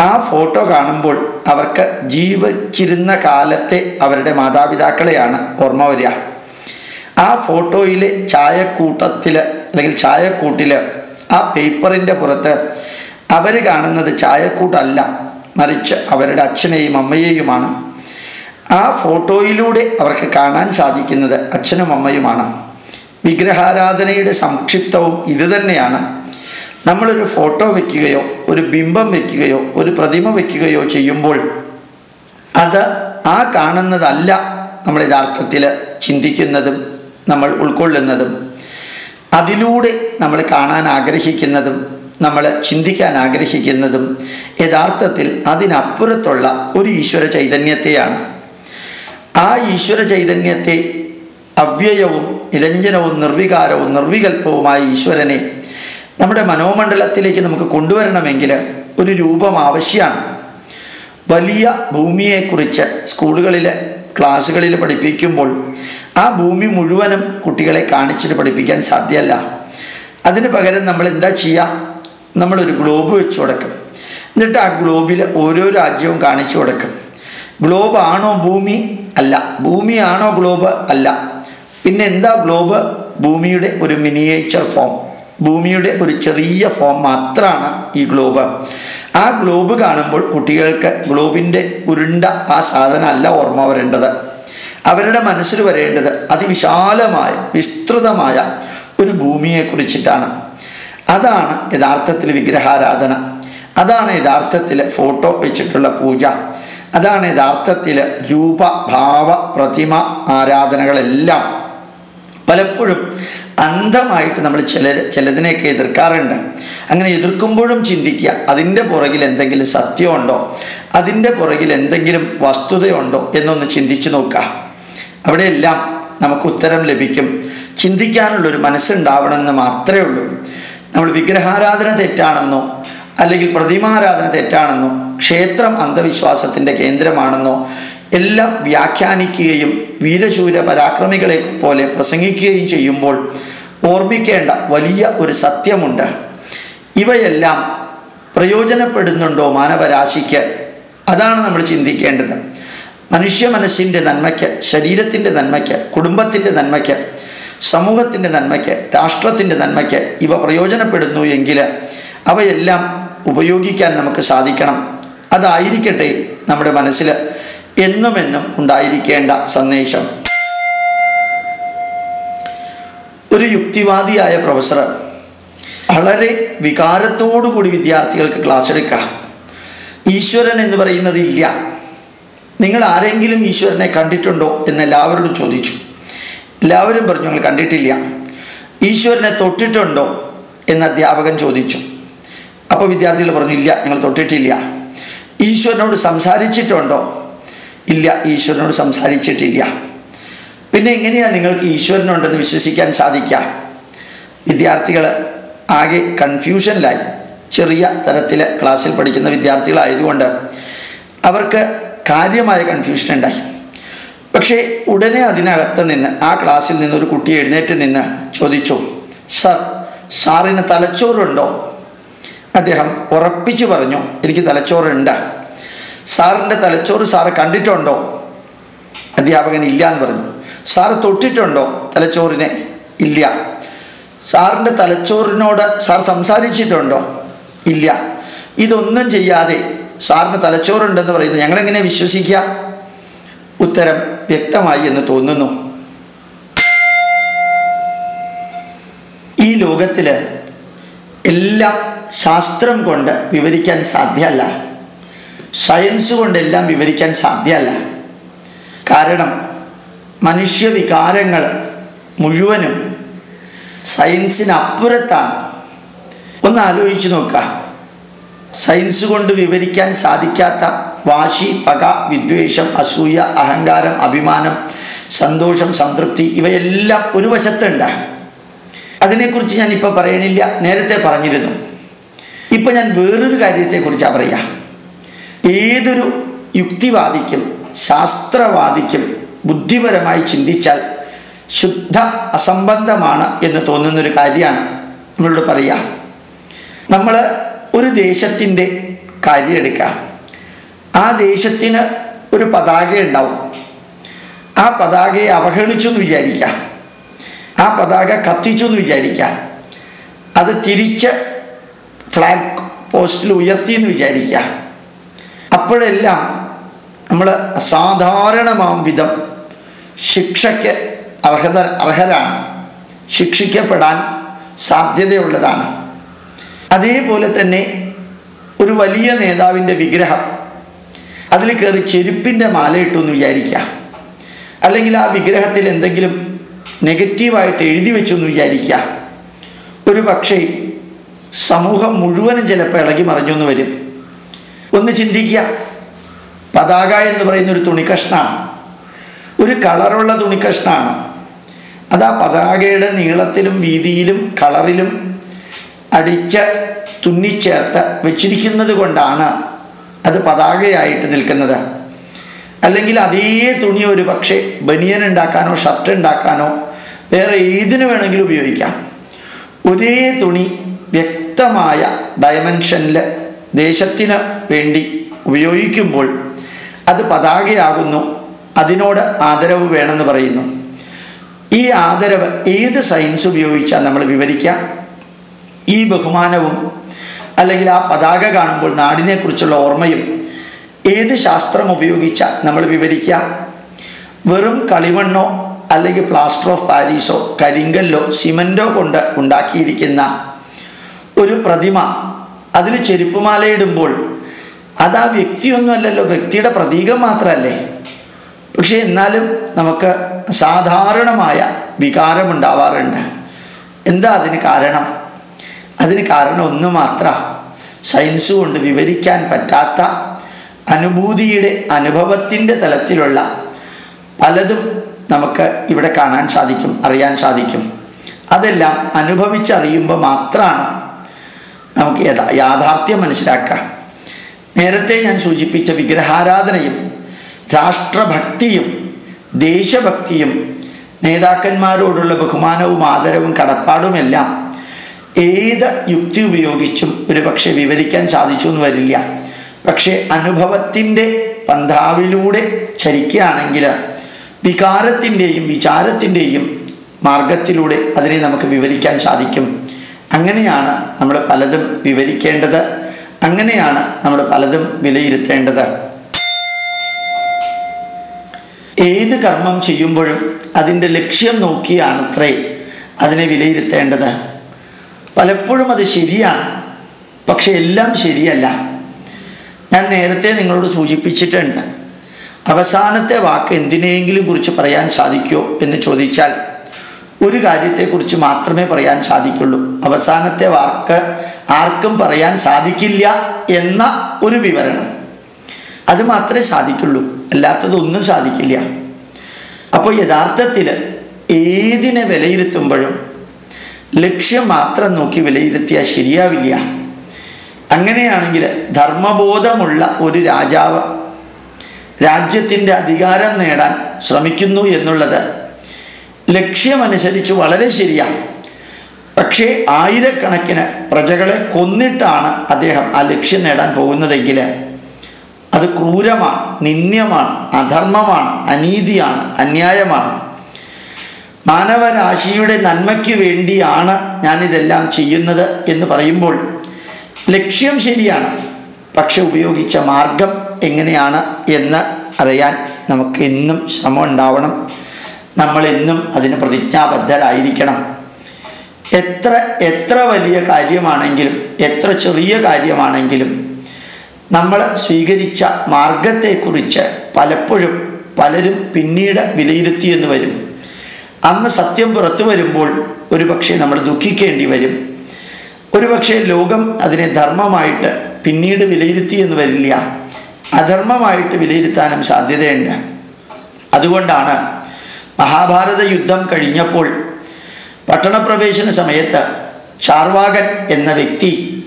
ആ ഫോട്ടോ കാണുമ്പോൾ അവർക്ക് ജീവിച്ചിരുന്ന കാലത്തെ അവരുടെ മാതാപിതാക്കളെയാണ് ഓർമ്മ വരിക. ആ ഫോട്ടോയിലെ ചായക്കൂട്ടത്തിൽ അല്ലെങ്കിൽ ചായക്കൂട്ടിൽ ആ പേപ്പറിന്റെ പുറത്ത് അവർ കാണുന്നത് ചായക്കൂട്ടല്ല മറിച്ച് അവരുടെ അച്ഛനെയും അമ്മയെയുമാണ്. ആ ഫോട്ടോയിലൂടെ അവർക്ക് കാണാൻ സാധിക്കുന്നത് അച്ഛനും അമ്മയുമാണ്. വിഗ്രഹാരാധനയുടെ സംക്ഷിപ്തവും ഇത് തന്നെയാണ്. നമ്മളൊരു ഫോട്ടോ വയ്ക്കുകയോ ഒരു ബിംബം വയ്ക്കുകയോ ഒരു പ്രതിമ വയ്ക്കുകയോ ചെയ്യുമ്പോൾ അത് ആ കാണുന്നതല്ല നമ്മൾ യഥാർത്ഥത്തിൽ ചിന്തിക്കുന്നതും നമ്മൾ ഉൾക്കൊള്ളുന്നതും അതിലൂടെ നമ്മൾ കാണാൻ ആഗ്രഹിക്കുന്നതും നമ്മൾ ചിന്തിക്കാൻ ആഗ്രഹിക്കുന്നതും യഥാർത്ഥത്തിൽ അതിനപ്പുറത്തുള്ള ഒരു ഈശ്വര ചൈതന്യത്തെയാണ്. ആ ഈശ്വര ചൈതന്യത്തെ അവ്യയവും നിരഞ്ജനവും നിർവികാരവും നിർവികൽപ്പവുമായ ഈശ്വരനെ നമ്മുടെ മനോമണ്ഡലത്തിലേക്ക് നമുക്ക് കൊണ്ടുവരണമെങ്കിൽ ഒരു രൂപം ആവശ്യമാണ്. വലിയ ഭൂമിയെക്കുറിച്ച് സ്കൂളുകളിൽ ക്ലാസ്സുകളിൽ പഠിപ്പിക്കുമ്പോൾ ആ ഭൂമി മുഴുവനും കുട്ടികളെ കാണിച്ചിട്ട് പഠിപ്പിക്കാൻ സാധ്യമല്ല. അതിന് പകരം നമ്മൾ എന്താ ചെയ്യുക നമ്മളൊരു ഗ്ലോബ് വെച്ച് കൊടുക്കും. എന്നിട്ട് ആ ഗ്ലോബിൽ ഓരോ രാജ്യവും കാണിച്ചു കൊടുക്കും. ഗ്ലോബ് ആണോ ഭൂമി? അല്ല. ഭൂമിയാണോ ഗ്ലോബ് അല്ല. പിന്നെ എന്താ ഗ്ലോബ് ഭൂമിയുടെ ഒരു മിനിയേച്ചർ ഫോം ഭൂമിയുടെ ഒരു ചെറിയ ഫോം മാത്രമാണ് ഈ ഗ്ലോബ് ആ ഗ്ലോബ് കാണുമ്പോൾ കുട്ടികൾക്ക് ഗ്ലോബിന്റെ ഉരുണ്ട ആ സാധനമല്ല ഓർമ്മ വരേണ്ടത്. അവരുടെ മനസ്സിൽ വരേണ്ടത് അതിവിശാലമായ വിസ്തൃതമായ ഒരു ഭൂമിയെ കുറിച്ചിട്ടാണ്. അതാണ് യഥാർത്ഥത്തിൽ വിഗ്രഹാരാധന. അതാണ് യഥാർത്ഥത്തിൽ ഫോട്ടോ വെച്ചിട്ടുള്ള പൂജ. അതാണ് യഥാർത്ഥത്തിൽ രൂപ ഭാവ പ്രതിമ ആരാധനകളെല്ലാം. പലപ്പോഴും അന്ധമായിട്ട് നമ്മൾ ചില ചിലതിനെയൊക്കെ എതിർക്കാറുണ്ട്. അങ്ങനെ എതിർക്കുമ്പോഴും ചിന്തിക്കുക അതിന്റെ പുറകിൽ എന്തെങ്കിലും സത്യമുണ്ടോ? അതിന്റെ പുറകിൽ എന്തെങ്കിലും വസ്തുതയുണ്ടോ? എന്നൊന്ന് ചിന്തിച്ചു നോക്കുക. അവിടെയെല്ലാം നമുക്ക് ഉത്തരം ലഭിക്കും. ചിന്തിക്കാനുള്ളൊരു മനസ്സുണ്ടാവണമെന്ന് മാത്രമേ ഉള്ളൂ. നമ്മൾ വിഗ്രഹാരാധന തെറ്റാണെന്നോ അല്ലെങ്കിൽ പ്രതിമാരാധന തെറ്റാണെന്നോ ക്ഷേത്രം അന്ധവിശ്വാസത്തിന്റെ കേന്ദ്രമാണെന്നോ എല്ലാം വ്യാഖ്യാനിക്കുകയും വീരശൂര പരാക്രമികളെ പോലെ പ്രസംഗിക്കുകയും ചെയ്യുമ്പോൾ ഓർമ്മിക്കേണ്ട വലിയ ഒരു സത്യമുണ്ട്. ഇവയെല്ലാം പ്രയോജനപ്പെടുന്നുണ്ടോ മാനവരാശിക്ക്? അതാണ് നമ്മൾ ചിന്തിക്കേണ്ടത്. മനുഷ്യ മനസ്സിന്റെ നന്മയ്ക്ക് ശരീരത്തിന്റെ നന്മയ്ക്ക് കുടുംബത്തിന്റെ നന്മയ്ക്ക് സമൂഹത്തിന്റെ നന്മയ്ക്ക് രാഷ്ട്രത്തിന്റെ നന്മയ്ക്ക് ഇവ പ്രയോജനപ്പെടുന്നു എങ്കിൽ അവയെല്ലാം ഉപയോഗിക്കാൻ നമുക്ക് സാധിക്കണം. അതായിരിക്കട്ടെ നമ്മുടെ മനസ്സിൽ എന്നും എന്നും ഉണ്ടായിരിക്കേണ്ട സന്ദേശം. ഒരു യുക്തിവാദിയായ പ്രൊഫസർ വളരെ വികാരത്തോടു കൂടി വിദ്യാർത്ഥികൾക്ക് ക്ലാസ് എടുക്കാം ഈശ്വരൻ എന്ന് പറയുന്നത് ഇല്ല. നിങ്ങൾ ആരെങ്കിലും ഈശ്വരനെ കണ്ടിട്ടുണ്ടോ എന്ന് എല്ലാവരോടും ചോദിച്ചു. എല്ലാവരും പറഞ്ഞു ഞങ്ങൾ കണ്ടിട്ടില്ല. ഈശ്വരനെ തൊട്ടിട്ടുണ്ടോ? എന്ന് അധ്യാപകൻ ചോദിച്ചു. അപ്പോൾ വിദ്യാർത്ഥികൾ പറഞ്ഞു ഇല്ല ഞങ്ങൾ തൊട്ടിട്ടില്ല. ഈശ്വരനോട് സംസാരിച്ചിട്ടുണ്ടോ? ഇല്ല ഈശ്വരനോട് സംസാരിച്ചിട്ടില്ല. പിന്നെ എങ്ങനെയാണ് നിങ്ങൾക്ക് ഈശ്വരനുണ്ടെന്ന് വിശ്വസിക്കാൻ സാധിക്കുക? വിദ്യാർത്ഥികൾ ആകെ കൺഫ്യൂഷനിലായി ചെറിയ തരത്തിൽ ക്ലാസ്സിൽ പഠിക്കുന്ന വിദ്യാർത്ഥികളായതുകൊണ്ട് അവർക്ക് കാര്യമായ കൺഫ്യൂഷൻ ഉണ്ടായി. പക്ഷേ ഉടനെ അതിനകത്ത് നിന്ന് ആ ക്ലാസ്സിൽ നിന്ന് ഒരു കുട്ടി എഴുന്നേറ്റ് നിന്ന് ചോദിച്ചു സർ സാറിന് തലച്ചോറുണ്ടോ? അദ്ദേഹം ഉറപ്പിച്ചു പറഞ്ഞു എനിക്ക് തലച്ചോറുണ്ട്. സാറിന്റെ തലച്ചോറ് സാറ് കണ്ടിട്ടുണ്ടോ? അധ്യാപകൻ ഇല്ല എന്ന് പറഞ്ഞു. സാറ് തൊട്ടിട്ടുണ്ടോ? തലച്ചോറിനെ ഇല്ല. സാറിന്റെ തലച്ചോറിനോട് സാർ സംസാരിച്ചിട്ടുണ്ടോ? ഇല്ല. ഇതൊന്നും ചെയ്യാതെ സാറിന് തലച്ചോറുണ്ടെന്ന് പറയുന്നത് ഞങ്ങളെങ്ങനെ വിശ്വസിക്കുക? ഉത്തരം വ്യക്തമായി എന്ന് തോന്നുന്നു. ഈ ലോകത്തിൽ എല്ലാം ശാസ്ത്രം കൊണ്ട് വിവരിക്കാൻ സാധ്യമല്ല. സയൻസ് കൊണ്ടെല്ലാം വിവരിക്കാൻ സാധ്യമല്ല. കാരണം മനുഷ്യ വികാരങ്ങൾ മുഴുവനും സയൻസിനപ്പുറത്താണ്. ഒന്ന് ആലോചിച്ച് നോക്കുക. സയൻസ് കൊണ്ട് വിവരിക്കാൻ സാധിക്കാത്ത വാശി പക വിദ്വേഷം അസൂയ അഹങ്കാരം അഭിമാനം സന്തോഷം സംതൃപ്തി ഇവയെല്ലാം ഒരു വശത്തുണ്ട് അതിനെക്കുറിച്ച് ഞാൻ ഇപ്പോൾ പറയണില്ല. നേരത്തെ പറഞ്ഞിരുന്നു. ഇപ്പം ഞാൻ വേറൊരു കാര്യത്തെക്കുറിച്ചാണ് പറയുക ഏതൊരു യുക്തിവാദിക്കും ശാസ്ത്രവാദിക്കും ബുദ്ധിപരമായി ചിന്തിച്ചാൽ ശുദ്ധ അസംബന്ധമാണ് എന്ന് തോന്നുന്നൊരു കാര്യമാണ് നമ്മളോട് പറയുക നമ്മൾ ഒരു ദേശത്തിന്റെ കാര്യം എടുക്കാം ആ ദേശത്തിന് ഒരു പതാക ഉണ്ടാവും. ആ പതാകയെ അവഹേളിച്ചു എന്ന് വിചാരിക്കാം ആ പതാക കത്തിച്ചു എന്ന് വിചാരിക്കാം അത് തിരിച്ച് ഫ്ലാഗ് പോസ്റ്റിൽ ഉയർത്തി എന്ന് വിചാരിക്കാം അപ്പോഴെല്ലാം നമ്മൾ അസാധാരണമാം വിധം ശിക്ഷയ്ക്ക് അർഹത അർഹരാണ്. ശിക്ഷിക്കപ്പെടാൻ സാധ്യതയുള്ളതാണ്. അതേപോലെ തന്നെ ഒരു വലിയ നേതാവിന്റെ വിഗ്രഹം. അതിൽ കയറി ചെരുപ്പിന്റെ മാലയിട്ടു എന്ന് വിചാരിക്കുക. അല്ലെങ്കിൽ ആ വിഗ്രഹത്തിൽ എന്തെങ്കിലും നെഗറ്റീവായിട്ട് എഴുതി വെച്ചു എന്ന് വിചാരിക്കുക. ഒരു പക്ഷേ സമൂഹം മുഴുവനും ചിലപ്പോൾ ഇളകി മറിഞ്ഞു എന്ന് വരും. ഒന്ന് ചിന്തിക്കുക. പതാക എന്ന് പറയുന്ന ഒരു തുണിക്കഷ്ണമാണ് ഒരു കളറുള്ള തുണിക്കഷ്ണമാണ് അത് ആ പതാകയുടെ നീളത്തിലും വീതിയിലും കളറിലും അടിച്ച് തുന്നിച്ചേർത്ത് വെച്ചിരിക്കുന്നത് കൊണ്ടാണ് അത് പതാകയായിട്ട് നിൽക്കുന്നത്. അല്ലെങ്കിൽ അതേ തുണി ഒരു പക്ഷേ ബനിയൻ ഉണ്ടാക്കാനോ ഷർട്ട് ഉണ്ടാക്കാനോ വേറെ ഏതിനു വേണമെങ്കിലും ഉപയോഗിക്കാം. ഒരേ തുണി വ്യക്തമായ ഡയമെൻഷനിൽ ദേശത്തിന് വേണ്ടി ഉപയോഗിക്കുമ്പോൾ അത് പതാകയാകുന്നു. അതിനോട് ആദരവ് വേണമെന്ന് പറയുന്നു. ഈ ആദരവ് ഏത് സയൻസ് ഉപയോഗിച്ചാൽ നമ്മൾ വിവരിക്കുക? ഈ ബഹുമാനവും അല്ലെങ്കിൽ ആ പതാക കാണുമ്പോൾ നാടിനെക്കുറിച്ചുള്ള ഓർമ്മയും ഏത് ശാസ്ത്രം ഉപയോഗിച്ച നമ്മൾ വിവരിക്കുക? വെറും കളിമണ്ണോ അല്ലെങ്കിൽ പ്ലാസ്റ്റർ ഓഫ് പാരീസോ കരിങ്കല്ലോ സിമന്റോ കൊണ്ട് ഉണ്ടാക്കിയിരിക്കുന്ന ഒരു പ്രതിമ അതിൽ ചെരുപ്പുമാലയിടുമ്പോൾ അത് ആ വ്യക്തിയൊന്നുമല്ലല്ലോ വ്യക്തിയുടെ പ്രതീകം മാത്രമല്ലേ? പക്ഷേ എന്നാലും നമുക്ക് സാധാരണമായ വികാരമുണ്ടാവാറുണ്ട്. എന്താ അതിന് കാരണം? അതിന് കാരണം ഒന്ന് മാത്ര. സയൻസ് കൊണ്ട് വിവരിക്കാൻ പറ്റാത്ത അനുഭൂതിയുടെ അനുഭവത്തിന്റെ തലത്തിലുള്ള പലതും നമുക്ക് ഇവിടെ കാണാൻ സാധിക്കും അറിയാൻ സാധിക്കും. അതെല്ലാം അനുഭവിച്ചറിയുമ്പോൾ മാത്രമാണ് നമുക്ക് യഥാ യാഥാർത്ഥ്യം മനസ്സിലാക്കുക. നേരത്തെ ഞാൻ സൂചിപ്പിച്ച വിഗ്രഹാരാധനയും രാഷ്ട്രഭക്തിയും ദേശഭക്തിയും നേതാക്കന്മാരോടുള്ള ബഹുമാനവും ആദരവും കടപ്പാടുമെല്ലാം ഏത് യുക്തി ഉപയോഗിച്ചും ഒരു പക്ഷെ വിവരിക്കാൻ സാധിച്ചു എന്ന് വരില്ല. പക്ഷേ അനുഭവത്തിന്റെ പന്ഥാവിലൂടെ ചരിക്കുകയാണെങ്കിൽ വികാരത്തിന്റെയും വിചാരത്തിന്റെയും മാർഗത്തിലൂടെ അതിനെ നമുക്ക് വിവരിക്കാൻ സാധിക്കും. അങ്ങനെയാണ് നമ്മൾ പലതും വിവരിക്കേണ്ടത്. അങ്ങനെയാണ് നമ്മൾ പലതും വിലയിരുത്തേണ്ടത്. ഏത് കർമ്മം ചെയ്യുമ്പോഴും അതിന്റെ ലക്ഷ്യം നോക്കിയാണത്രേ അതിനെ വിലയിരുത്തേണ്ടത്. പലപ്പോഴും അത് ശരിയാണ്. പക്ഷെ എല്ലാം ശരിയല്ല. ഞാൻ നേരത്തെ നിങ്ങളോട് സൂചിപ്പിച്ചിട്ടുണ്ട്. അവസാനത്തെ വാക്ക് എന്തിനെങ്കിലും കുറിച്ച് പറയാൻ സാധിക്കുമോ എന്ന് ചോദിച്ചാൽ ഒരു കാര്യത്തെക്കുറിച്ച് മാത്രമേ പറയാൻ സാധിക്കുള്ളൂ. അവസാനത്തെ വാക്ക് ആർക്കും പറയാൻ സാധിക്കില്ല എന്ന ഒരു വിവരണം. അത് മാത്രമേ സാധിക്കുള്ളൂ. അല്ലാത്തതൊന്നും സാധിക്കില്ല. അപ്പോൾ യഥാർത്ഥത്തിൽ ഏതിനെ വിലയിരുത്തുമ്പോഴും ലക്ഷ്യം മാത്രം നോക്കി വിലയിരുത്തിയാൽ ശരിയാവില്ല. അങ്ങനെയാണെങ്കിൽ ധർമ്മബോധമുള്ള ഒരു രാജാവ് രാജ്യത്തിന്റെ അധികാരം നേടാൻ ശ്രമിക്കുന്നു എന്നുള്ളത് ലക്ഷ്യമനുസരിച്ച് വളരെ ശരിയാണ് പക്ഷേ ആയിരക്കണക്കിന് പ്രജകളെ കൊന്നിട്ടാണ് അദ്ദേഹം ആ ലക്ഷ്യം നേടാൻ പോകുന്നതെങ്കിൽ അത് ക്രൂരമാണ് നിന്ദ്യമാണ് അധർമ്മമാണ് അനീതിയാണ് അന്യായമാണ്. മാനവരാശിയുടെ നന്മയ്ക്ക് വേണ്ടിയാണ് ഞാനിതെല്ലാം ചെയ്യുന്നത് എന്ന് പറയുമ്പോൾ ലക്ഷ്യം ശരിയാണ് പക്ഷെ ഉപയോഗിച്ച മാർഗം എങ്ങനെയാണ് എന്ന് അറിയാൻ നമുക്ക് എന്നും ശ്രമം ഉണ്ടാവണം. നമ്മളെന്നും അതിന് പ്രതിജ്ഞാബദ്ധരായിരിക്കണം. എത്ര എത്ര വലിയ കാര്യമാണെങ്കിലും എത്ര ചെറിയ കാര്യമാണെങ്കിലും നമ്മൾ സ്വീകരിച്ച മാർഗത്തെക്കുറിച്ച് പലപ്പോഴും പലരും പിന്നീട് വിലയിരുത്തിയെന്ന് വരും. അന്ന് സത്യം പുറത്തു വരുമ്പോൾ ഒരുപക്ഷെ നമ്മൾ ദുഃഖിക്കേണ്ടി വരും. ഒരുപക്ഷെ ലോകം അതിനെ ധർമ്മമായിട്ട് പിന്നീട് വിലയിരുത്തി എന്ന് വരില്ല. അധർമ്മമായിട്ട് വിലയിരുത്താനും സാധ്യതയുണ്ട്. അതുകൊണ്ടാണ് മഹാഭാരത യുദ്ധം കഴിഞ്ഞപ്പോൾ പട്ടണപ്രവേശന സമയത്ത് ചാർവാകൻ എന്ന വ്യക്തി